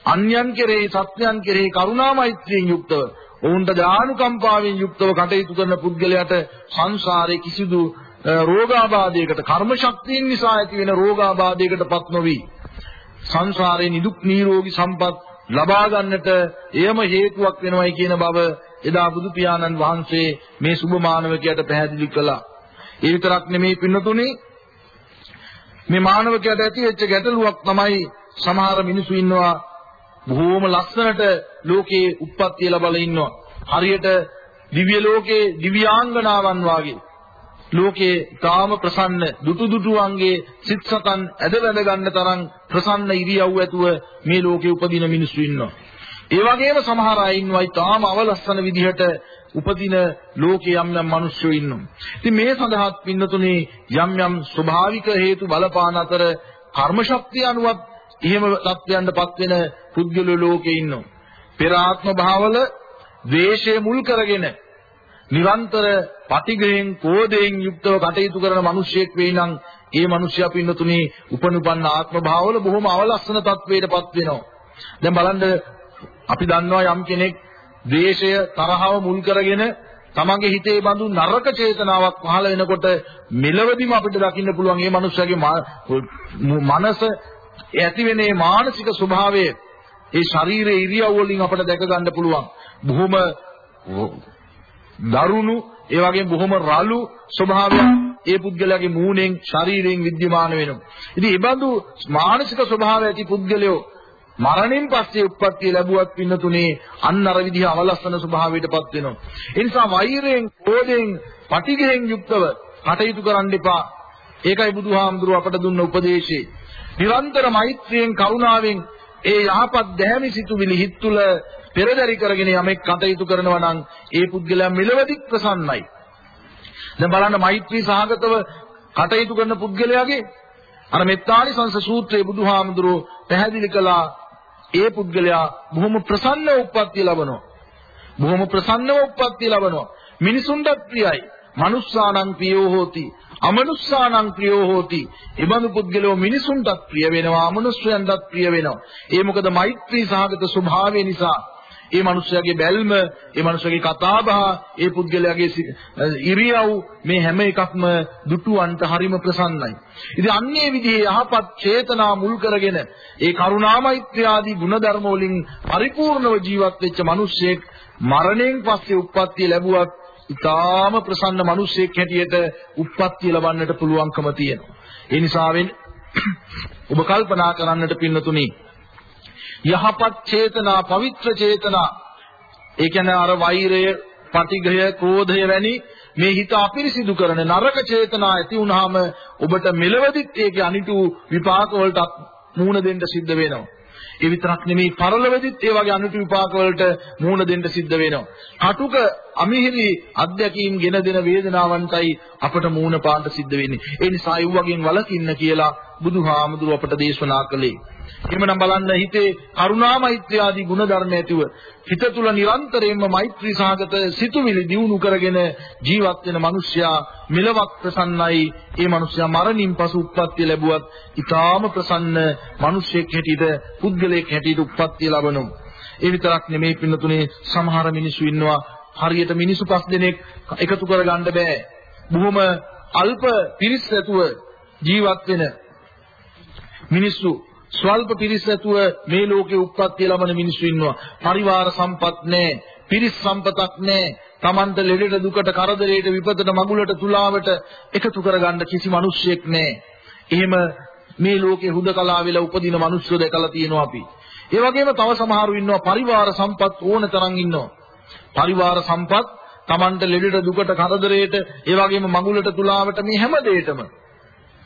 අන්‍යයන් කෙරෙහි සත්‍යයන් කෙරෙහි කරුණා මෛත්‍රියෙන් යුක්තව ඔවුන්ට දානුකම්පාවෙන් යුක්තව කටයුතු කරන පුද්ගලයාට සංසාරේ කිසිදු රෝගාබාධයකට කර්ම ශක්තියින් නිසා ඇති වෙන රෝගාබාධයකටපත් නොවි සංසාරේ නිදුක් නිරෝගී සම්පත් ලබා ගන්නට එයම හේතුවක් වෙනවයි කියන බව එදා බුදු පියාණන් වහන්සේ මේ සුභ මානවකයාට පැහැදිලි කළා. ඒ විතරක් නෙමෙයි පින්නතුනේ මේ මානවකයාට ඇති වෙච්ච ගැටලුවක් තමයි සමහර මිනිස්සු ඉන්නවා බොහෝම ලස්සනට ලෝකේ උප්පත්තිය ලැබලා ඉන්නවා. හරියට දිව්‍ය ලෝකේ දිව්‍යාංගනාවන් වාගේ ලෝකේ තාම ප්‍රසන්න දුටු දුටුවන්ගේ සිත් සතන් ඇද වැඳ ගන්න තරම් ප්‍රසන්න ඉරියව් ඇතුව මේ ලෝකේ උපදින මිනිස්සු ඉන්නවා. ඒ වගේම සමහර අය ඉන්නවයි තාම අවලස්සන විදිහට උපදින ලෝකේ යම් යම් මිනිස්සු ඉන්නවා. ඉතින් මේ සඳහාත් පින්නතුනේ යම් යම් ස්වභාවික හේතු බලපාන අතර කර්ම ශක්තිය අනුවත් එහෙම තත්ත්වයන්ටපත් වෙන පුද්ගල ලෝකේ ඉන්නවා. පෙර ආත්ම භාවල ද්වේෂය මුල් කරගෙන නිරන්තර පටිඝයෙන් කෝධයෙන් යුක්තව කටයුතු කරන මිනිසෙක් වෙයි නම් ඒ මිනිසයා පින්නතුනේ උපනුපන්න ආත්ම භාවවල බොහොම අවලස්සන තත්වයකටපත් වෙනවා. දැන් බලන්න අපි දන්නවා යම් කෙනෙක් ද්වේෂය තරහව මුල් කරගෙන තමන්ගේ හිතේ බඳු නරක චේතනාවක් පහළ වෙනකොට මෙලවදීම අපිට දකින්න පුළුවන් මේ මනුස්සයාගේ මනස ඇති වෙන මේ මානසික ස්වභාවය ඒ ශරීරයේ ඉරියව් වලින් අපිට දැක ගන්න පුළුවන් බොහොම දරුණු ඒ වගේම බොහොම රළු ස්වභාවයක් ඒ පුද්ගලයාගේ මූණෙන් ශරීරයෙන් විද්‍යමාන වෙනවා. ඉතින් ඒ බඳු මානසික ස්වභාවය ඇති පුද්ගලයෝ මරණයෙන් පස්සේ උත්පත්ති ලැබුවත් පින්නතුනේ අන්න අර විදිහ අවලස්සන ස්වභාවයටපත් වෙනවා. ඒ නිසා වෛරයෙන්, ක්‍රෝධයෙන්, පටිඝයෙන් යුක්තව කටයුතු කරන්න එපා. ඒකයි බුදුහාමුදුරුව අපට දුන්න උපදේශේ. නිරන්තර මෛත්‍රියෙන්, කරුණාවෙන් ඒ යහපත් දැහැමි සිතුවිලි හිත් තුළ පෙරදරි කරගෙන යමෙක් කටයුතු කරනවා නම් ඒ පුද්ගලයා මෙලවදික් ප්‍රසන්නයි. දැන් බලන්න මෛත්‍රී සහගතව කටයුතු කරන පුද්ගලයාගේ අර මෙත්තානි සංස සූත්‍රයේ බුදුහාමුදුරුව පැහැදිලි කළා ඒ පුද්ගලයා බොහොම ප්‍රසන්නව උප්පත්ති ලබනවා. බොහොම ප්‍රසන්නව උප්පත්ති ලබනවා. මිනිසුන්ටත් ප්‍රියයි. මනුස්සානං ප්‍රියෝ හෝති. අමනුස්සානං ප්‍රියෝ හෝති. එබඳු පුද්ගලෝ මිනිසුන්ටත් ප්‍රිය වෙනවා. අමනුෂ්‍යයන්ටත් ප්‍රිය වෙනවා. ඒ මොකද මෛත්‍රී සහගත ස්වභාවය නිසා ඒ මනුස්සයාගේ බැල්ම, ඒ මනුස්සයාගේ කතාබහ, ඒ පුද්ගලයාගේ ඉරියව් මේ හැම එකක්ම දුටුවන්ට හරිම ප්‍රසන්නයි. ඉතින් අන්නේ විදිහේ යහපත් චේතනා මුල් කරගෙන ඒ කරුණාමෛත්‍රිය ආදී ගුණධර්ම වලින් පරිපූර්ණව ජීවත් වෙච්ච මිනිස්සෙක් මරණයෙන් පස්සේ උප්පත්තිය ලැබුවත් ඊටාම ප්‍රසන්න මිනිසෙක් හැටියට උප්පත්තිය ලබන්නට පුළුවන්කම තියෙනවා. ඒ නිසාවෙන් ඔබ කල්පනා කරන්නට පින්නතුනි යහපත් චේතනා, පවිත්‍ර චේතනා ඒ කියන්නේ අර වෛරය, පටිඝය, ක්‍රෝධය වැනි මේ හිත අපිරිසිදු කරන නරක චේතනා ඇති වුනහම ඔබට මෙලවදිත් ඒකේ අනිතු විපාක වලට මුහුණ දෙන්න සිද්ධ වෙනවා. ඒ විතරක් නෙමෙයි පරලොවදිත් ඒ වගේ අනුතු විපාක වලට මුහුණ දෙන්න සිද්ධ වෙනවා. කටුක අමිහිරි අධ්‍යක්ීම් ගෙන දෙන වේදනාවන්ටයි අපට මුහුණ පාන්න සිද්ධ වෙන්නේ. ඒ නිසා ඒ වගේන් වළකින්න කියලා බුදුහාමුදුරුව අපට දේශනා කළේ. එහෙමනම් බලන්න හිතේ කරුණා මෛත්‍රිය ආදී ගුණ ධර්ම ඇතිව හිත තුල නිරන්තරයෙන්ම මෛත්‍රී සාගත සිතුවිලි දියුණු කරගෙන ජීවත් වෙන මිනිසයා මෙලවත් ප්‍රසන්නයි. ඒ මිනිසයා මරණින් පසු උත්පත්ති ලැබුවත් ඊටාම ප්‍රසන්න මිනිසෙක් හැටියට පුද්ගලයෙක් හැටියට උත්පත්ති ලබනවා. ඒ විතරක් නෙමෙයි පින්නතුනේ සමහර මිනිස්සු ඉන්නවා හරියට මිනිසු පස් දෙනෙක් එකතු කරගන්න බෑ. බොහොම අල්ප පිරිස් ඇතුව ජීවත් වෙන මිනිස්සු ස්වල්ප පිරිස ඇතුව මේ ලෝකේ උත්පත්ති ලබන මිනිස්සු ඉන්නවා. පරිවාර සම්පත් නැහැ, පිරිස් සම්පතක් නැහැ. Tamanta ලෙඩට දුකට කරදරයට විපතට මගුලට තුලාවට එකතු කරගන්න කිසි මිනිස්සෙක් නැහැ. එහෙම මේ ලෝකේ හුදකලා වෙලා උපදින මිනිස්සු දැකලා තියෙනවා අපි. ඒ වගේම තව සමහරු ඉන්නවා පරිවාර සම්පත් ඕන තරම් ඉන්නවා. පරිවාර සම්පත් Tamanta ලෙඩට දුකට කරදරයට ඒ වගේම මඟුලට තුලාවට මේ හැම දෙයකම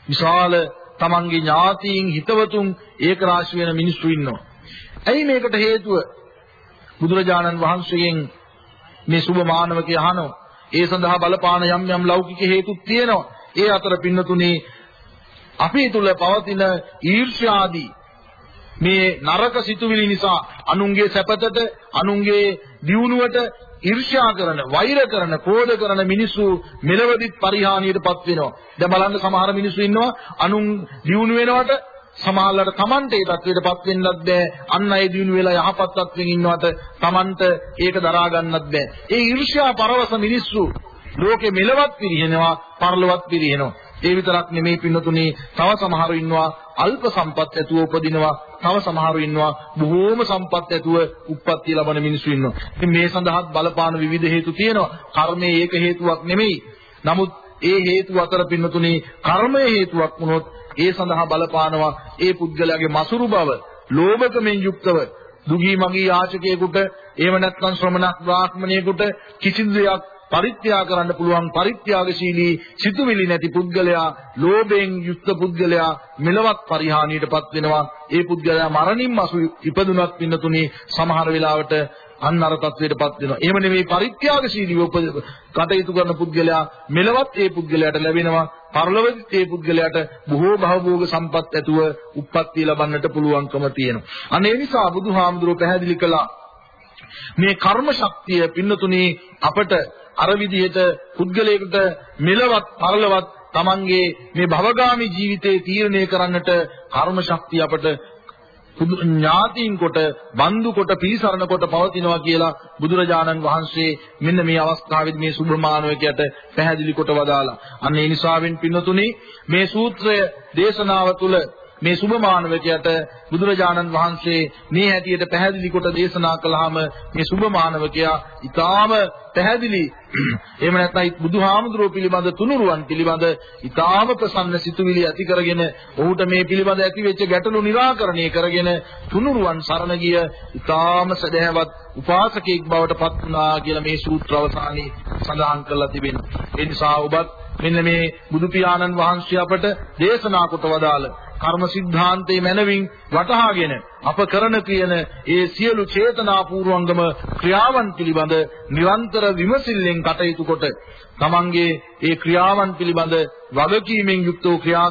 විශාල Tamanගේ ඥාතීන් හිතවතුන් ඒක රාශි වෙන මිනිස්සු ඉන්නවා. ඇයි මේකට හේතුව? බුදුරජාණන් වහන්සේගෙන් මේ සුභ මානවකේ අහනවා. ඒ සඳහා බලපාන යම් යම් ලෞකික හේතුත් තියෙනවා. ඒ අතර පින්නතුනේ අපේ තුල පවතින ඊර්ෂ්‍යාදී මේ නරක සිතුවිලි නිසා අනුන්ගේ සැපතට අනුන්ගේ දියුණුවට ඊර්ෂ්‍යා කරන, වෛර කරන, කෝධ කරන මිනිස්සු මෙලවදිත් පරිහානියටපත් වෙනවා. දැන් බලන්න සමහර මිනිස්සු ඉන්නවා අනුන් දියුණු වෙනවට සමහරවල්ලාට Tamante ඒ தත්වයටපත් වෙන්නත් බෑ. අන් අය දියුණු වෙලා යහපත් තත්වෙකින් ඉන්නවට Tamante ඒක දරා ගන්නත් බෑ. ඒ ඊර්ෂ්‍යා පරවස මිනිස්සු ලෝකෙ මෙලවත් පිරිනව, පරලොවත් පිරිනව. ඒ විතරක් නෙමෙයි පින්නතුනේ තව සමහරු ඉන්නවා අල්ප සම්පත් ඇතුව උපදිනවා තව සමහරු ඉන්නවා බොහෝම සම්පත් ඇතුව උප්පත්ති ලබන මිනිස්සු ඉන්නවා. ඉතින් මේ සඳහාත් බලපාන විවිධ හේතු තියෙනවා. කර්මයේ ඒක හේතුවක් නෙමෙයි. නමුත් ඒ හේතු අතර පින්නතුනේ කර්මය හේතුවක් වුණොත් ඒ සඳහා බලපානවා ඒ පුද්ගලයාගේ මසුරු බව, ලෝභකමෙන් යුක්තව දුගී මගී යාචකයෙකුට එහෙම නැත්නම් ශ්‍රමණක් බ්‍රාහ්මණයෙකුට කිසිදු දෙයක් පරිත්‍යාග කරන්න පුළුවන් පරිත්‍යාගශීලී සිතුවිලි නැති පුද්ගලයා ලෝභයෙන් යුක්ත පුද්ගලයා මෙලවත් පරිහානියටපත් වෙනවා ඒ පුද්ගලයා මරණින් මසු ඉපදුනත් පින්නතුනේ සමහර වෙලාවට අන්න අර තත්වයටපත් වෙනවා. එහෙම නෙමෙයි පරිත්‍යාගශීලීව කටයුතු කරන පුද්ගලයා මෙලවත් ඒ පුද්ගලයාට ලැබෙනවා. පරලොවදී ඒ පුද්ගලයාට බොහෝ භවභෝග සම්පත් ඇතුව උප්පත්ති ලබන්නට පුළුවන්කම තියෙනවා. අන්න ඒ නිසා බුදුහාමුදුරුවෝ පැහැදිලි කළා මේ කර්ම ශක්තිය පින්නතුනේ අපට අර විදිහට පුද්ගලයෙකුට මෙලවත් පරලවත් තමන්ගේ මේ භවගාමි ජීවිතේ තීරණය කරන්නට කර්ම ශක්තිය අපට ඥාතීන් කොට බන්දු කොට පිළිසරණ කොට පවතිනවා කියලා බුදුරජාණන් වහන්සේ මෙන්න මේ අවස්ථාවේදී මේ සුභමානවකයට පැහැදිලි කොට වදාලා. අන්න ඒ නිසාවෙන් පින්නතුනි මේ සූත්‍රය දේශනාව තුළ මේ සුභමානවකයට බුදුරජාණන් වහන්සේ මේ හැටියට පැහැදිලි කොට දේශනා කළාම මේ සුභමානවකයා ඊටාම පැහැදිලි එහෙම නැත්නම් බුදුහාමුදුරුව පිළිබඳ තුනුරුවන් පිළිබඳ ඊටාම ප්‍රසන්න සිතුවිලි ඇති කරගෙන ඔහුට මේ පිළිබඳ ඇති වෙච්ච ගැටලු निराකරණය කරගෙන තුනුරුවන් සරණ ගිය ඊටාම සදහැවත් උපාසකෙක් බවට පත් වුණා කියලා මේ සූත්‍ර අවසානයේ සඳහන් කරලා තිබෙනවා. ඒ නිසා ඔබත් මෙන්න මේ බුදු පියාණන් වහන්සේ අපට දේශනා කොට වදාළ කර්ම સિદ્ધාන්තයේ මැනවින් වටහාගෙන අප කරන කියන ඒ සියලු චේතනාපූර්වංගම ක්‍රියාවන් පිළිබඳ නිරන්තර විමසිල්ලෙන් කටයුතු කොට තමන්ගේ ඒ ක්‍රියාවන් පිළිබඳ වගකීමෙන් යුක්තව ක්‍රියා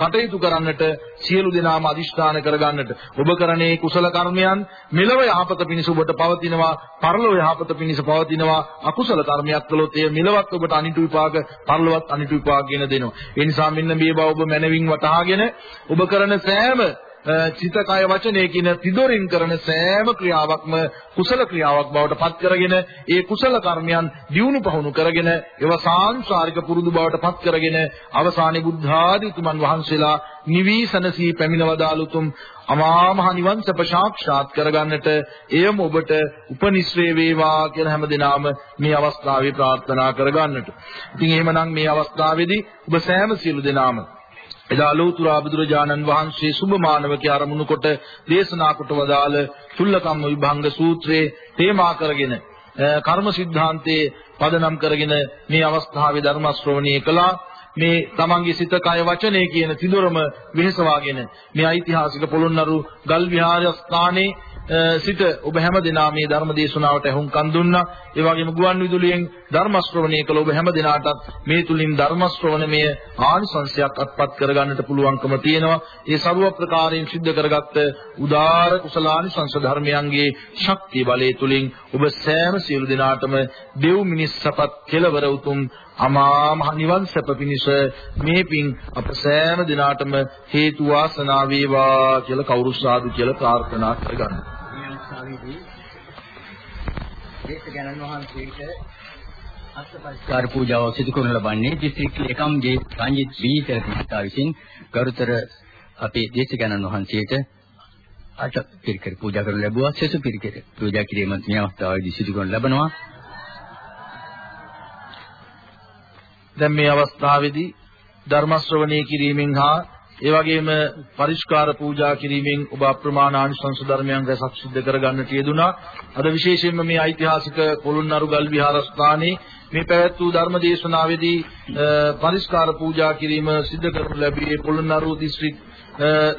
කටයුතු කරන්නට සියලු දෙනාම අදිෂ්ඨාන කරගන්නට. ඔබ කරන්නේ කුසල කර්මයන් මෙලව යහපත පිණිස ඔබට පවතිනවා පරලොව යහපත පිණිස පවතිනවා. අකුසල කර්මයක් කළොත් එය මෙලවත් ඔබට අනිතු විපාක පරලොවත් අනිතු විපාක ගෙන දෙනවා. ඒ නිසා මෙන්න මේ බව ඔබ මනවින් වටහාගෙන ඔබ කරන සෑම චිත කය වචනේ කියන තිදොරින් කරන සෑම ක්‍රියාවක්ම කුසල ක්‍රියාවක් බවට පත් කරගෙන ඒ කුසල කර්මයන් දියුණු පහුණු කරගෙන ඒව සාංශාරික පුරුදු බවට පත් කරගෙන අවසානයේ බුද්ධ ආදී උතුමන් වහන්සේලා නිවිසනසී පැමිණවදාලුතුම් අමා මහ නිවන් සප සාක්ෂාත් කරගන්නට එයම ඔබට උපනිශ්‍රේ වේවා කියලා හැමදෙනාම මේ අවස්ථාවේ ප්‍රාර්ථනා කරගන්නට. ඉතින් එහෙමනම් මේ අවස්ථාවේදී ඔබ සෑම සියලු දෙනාම එදා ලෝතුරා බුදුරජාණන් වහන්සේ සුභමානවකේ ආරමුණු කොට දේශනා කොට වදාළ චුල්ලකම්ම විභංග සූත්‍රයේ තේමා කරගෙන කර්ම સિદ્ધාන්තයේ පදනම් කරගෙන මේ අවස්ථාවේ ධර්ම ශ්‍රවණය කළා. මේ තමන්ගේ සිත කය වචනේ කියන තිදොරම වෙහසවාගෙන මේ ඓතිහාසික පොළොන්නරු ගල් විහාරස්ථානයේ සිට ඔබ හැම දිනා මේ ධර්ම දේශනාවට ඇහුම්කන් දුන්නා. ඒ වගේම ගුවන් විදුලියෙන් ධර්ම ශ්‍රවණය කළ ඔබ හැම දිනාටත් මේ තුලින් ධර්ම ශ්‍රවණමය ආනිසංශයක් අත්පත් කරගන්නට පුළුවන්කම තියෙනවා. ඒ ਸਰව ප්‍රකාරයෙන් සිද්ධ කරගත්ත උදාර කුසලානිසංශ ධර්මයන්ගේ ශක්තිය බලය තුලින් ඔබ සෑම සියලු දිනාටම දෙව් මිනිස් සපත් කෙලවර උතුම් අමා මහ නිවන් සැප පිණිස මේ පින් අප සෑම දිනාටම හේතු වාසනා වේවා කියලා කවුරු සාදු කියලා ප්‍රාර්ථනා කරගන්නවා. අවස්ථාවේදී දේශකයන්න් වහන්සේට අස්තපරිස්කාර පූජාව සිදු කරනු ලබන්නේ දිස්ත්‍රික් ලේකම් ජේ රංජිත් බීතර මහතා විසින් ගරුතර අපේ දේශකයන්න් වහන්සේට අට පිරිකර පූජා කරනු ලැබුවා. සෙසු පිරිකර පූජා කිරීමත් මේ අවස්ථාවේදී සිදු කරනු ලබනවා. දැන් මේ අවස්ථාවේදී ධර්ම ශ්‍රවණය කිරීමෙන් හා ඒ වගේම පරිස්කාර පූජා කිරීමෙන් ඔබ අප්‍රමාණ ආනිසංස ධර්මයන් රැසක් සිද්ධ කරගන්නට යෙදුනා. අද විශේෂයෙන්ම මේ ඓතිහාසික පොළොන්නරු ගල් විහාරස්ථානයේ මේ පැවැත් වූ ධර්ම දේශනාවේදී පරිස්කාර පූජා කිරීම සිද්ධ කරනු ලැබුවේ පොළොන්නරු දිස්ත්‍රික්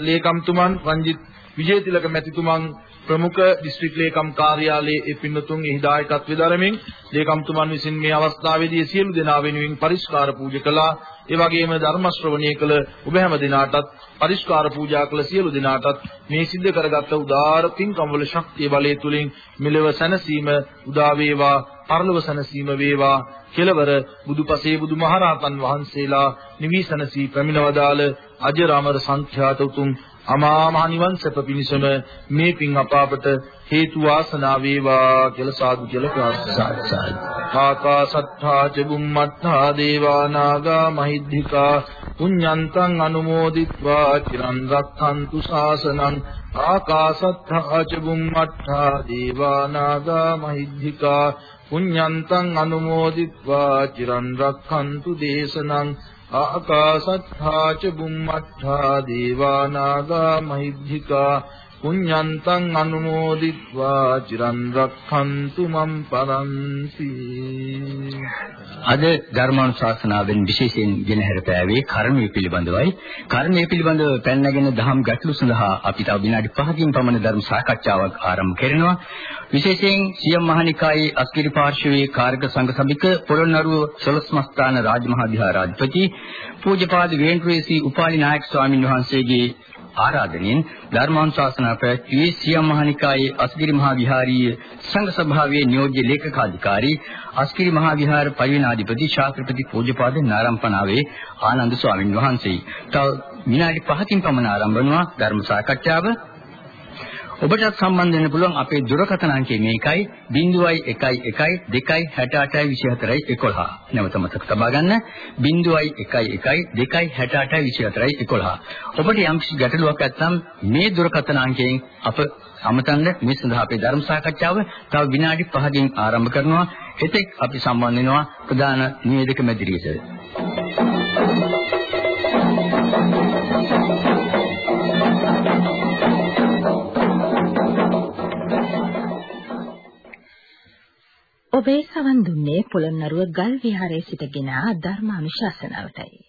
ලේකම්තුමන් රංජිත් විජේතිලක මැතිතුමන් ප්‍රමුඛ දිස්ත්‍රික් ලේකම් කාර්යාලයේ ඒ පින්නතුන් එහි දායකත්වය දරමින් ලේකම්තුමන් විසින් මේ අවස්ථාවේදී සියලු දෙනා වෙනුවෙන් පරිස්කාර පූජා කළා. ඒ වගේම ධර්ම ශ්‍රවණය කළ ඔබ හැම දිනාටත් පරිස්කාර පූජා කළ සියලු දිනාටත් මේ සිද්ධ කරගත් උදාාර පින්කම් වල ශක්තිය බලය තුලින් මෙලව සැනසීම උදා වේවා පරලොව සැනසීම වේවා කෙලවර බුදුපසේ බුදුමහරහතන් වහන්සේලා නිවිසනසී පැමිණවදාල අජරාමර සංඛ්‍යාත උතුම් අමා මහ නිවන් සැප පිණිසම මේ පින් අපාපට හේතු වාසනා වේවා කියලා සාදු කියලා ප්‍රාර්ථනා කරයි. ආකාසත්තා ච බුම්මත්තා දේවා නාග මහිද්దికා පුඤ්ඤන්තං අනුමෝදිත්වා චිරන් රක්ඛන්තු ශාසනං ආකාසත්තා ච බුම්මත්තා දේවා නාග මහිද්దికා පුඤ්ඤන්තං අනුමෝදිත්වා චිරන් රක්ඛන්තු දේශනං ආකාසත්තා ච බුම්මත්තා දේවා නාග මහිද්దికා පුඤ්ඤන්තං අනුමෝදිත්වා චිරන් රක්ඛන්තු මම් පරන්ති අද ධර්මානුශාසනාවෙන් විශේෂයෙන් ගෙන හැරපෑවේ කර්මය පිළිබඳවයි. කර්මය පිළිබඳව පැනනගෙන දහම් ගැටළු සඳහා අපි තව විනාඩි 5කින් පමණ ධර්ම සාකච්ඡාවක් ආරම්භ කරනවා. විශේෂයෙන් සියම් මහනිකායේ අස්කිරි පාර්ශවයේ කාර්ක සංඝ සභික පොළොන්නරුව සොළොස්මස්ථාන රාජමහා විහාරාධිපති පූජ්‍යපාද වේන්ද්‍රේසී උපාලි නායක ස්වාමින් වහන්සේගේ ආරාධනෙන් ධර්මානුශාසනා පැවැත්වුවේ සියම් මහනිකායේ අස්ගිරි මහා විහාරීය සංඝ සභාවේ නියෝජ්‍ය ලේකකාධිකාරී අස්ගිරි මහා විහාර පරිවිනාධිපති ශාස්ත්‍රපති පූජ්‍යපාද නාරම්පනාවේ ආනන්ද ස්වාමින් වහන්සේ. තව විනාඩි 5කින් පමණ ආරම්භ වෙනවා ධර්ම සාකච්ඡාව. ඔබටත් සම්බන්ධ වෙන්න පුළුවන් අපේ දුරකථන අංකය මේකයි 011 268 24 11. නැවත මතක තබා ගන්න 011 268 24 11. ඔබට යම් කිසි ගැටලුවක් නැත්නම් මේ දුරකථන අංකයෙන් අප අමතන්න මේ සඳහා අපේ ධර්ම සාකච්ඡාව තව විනාඩි 5කින් ආරම්භ කරනවා. එතෙක් අපි සම්බන්ධ වෙනවා ප්‍රධාන නිවේදක මැදිරියට. ඔබේ සවන් දුන්නේ පොළොන්නරුව ගල් විහාරයේ සිටගෙන ධර්මානුශාසනාවටයි.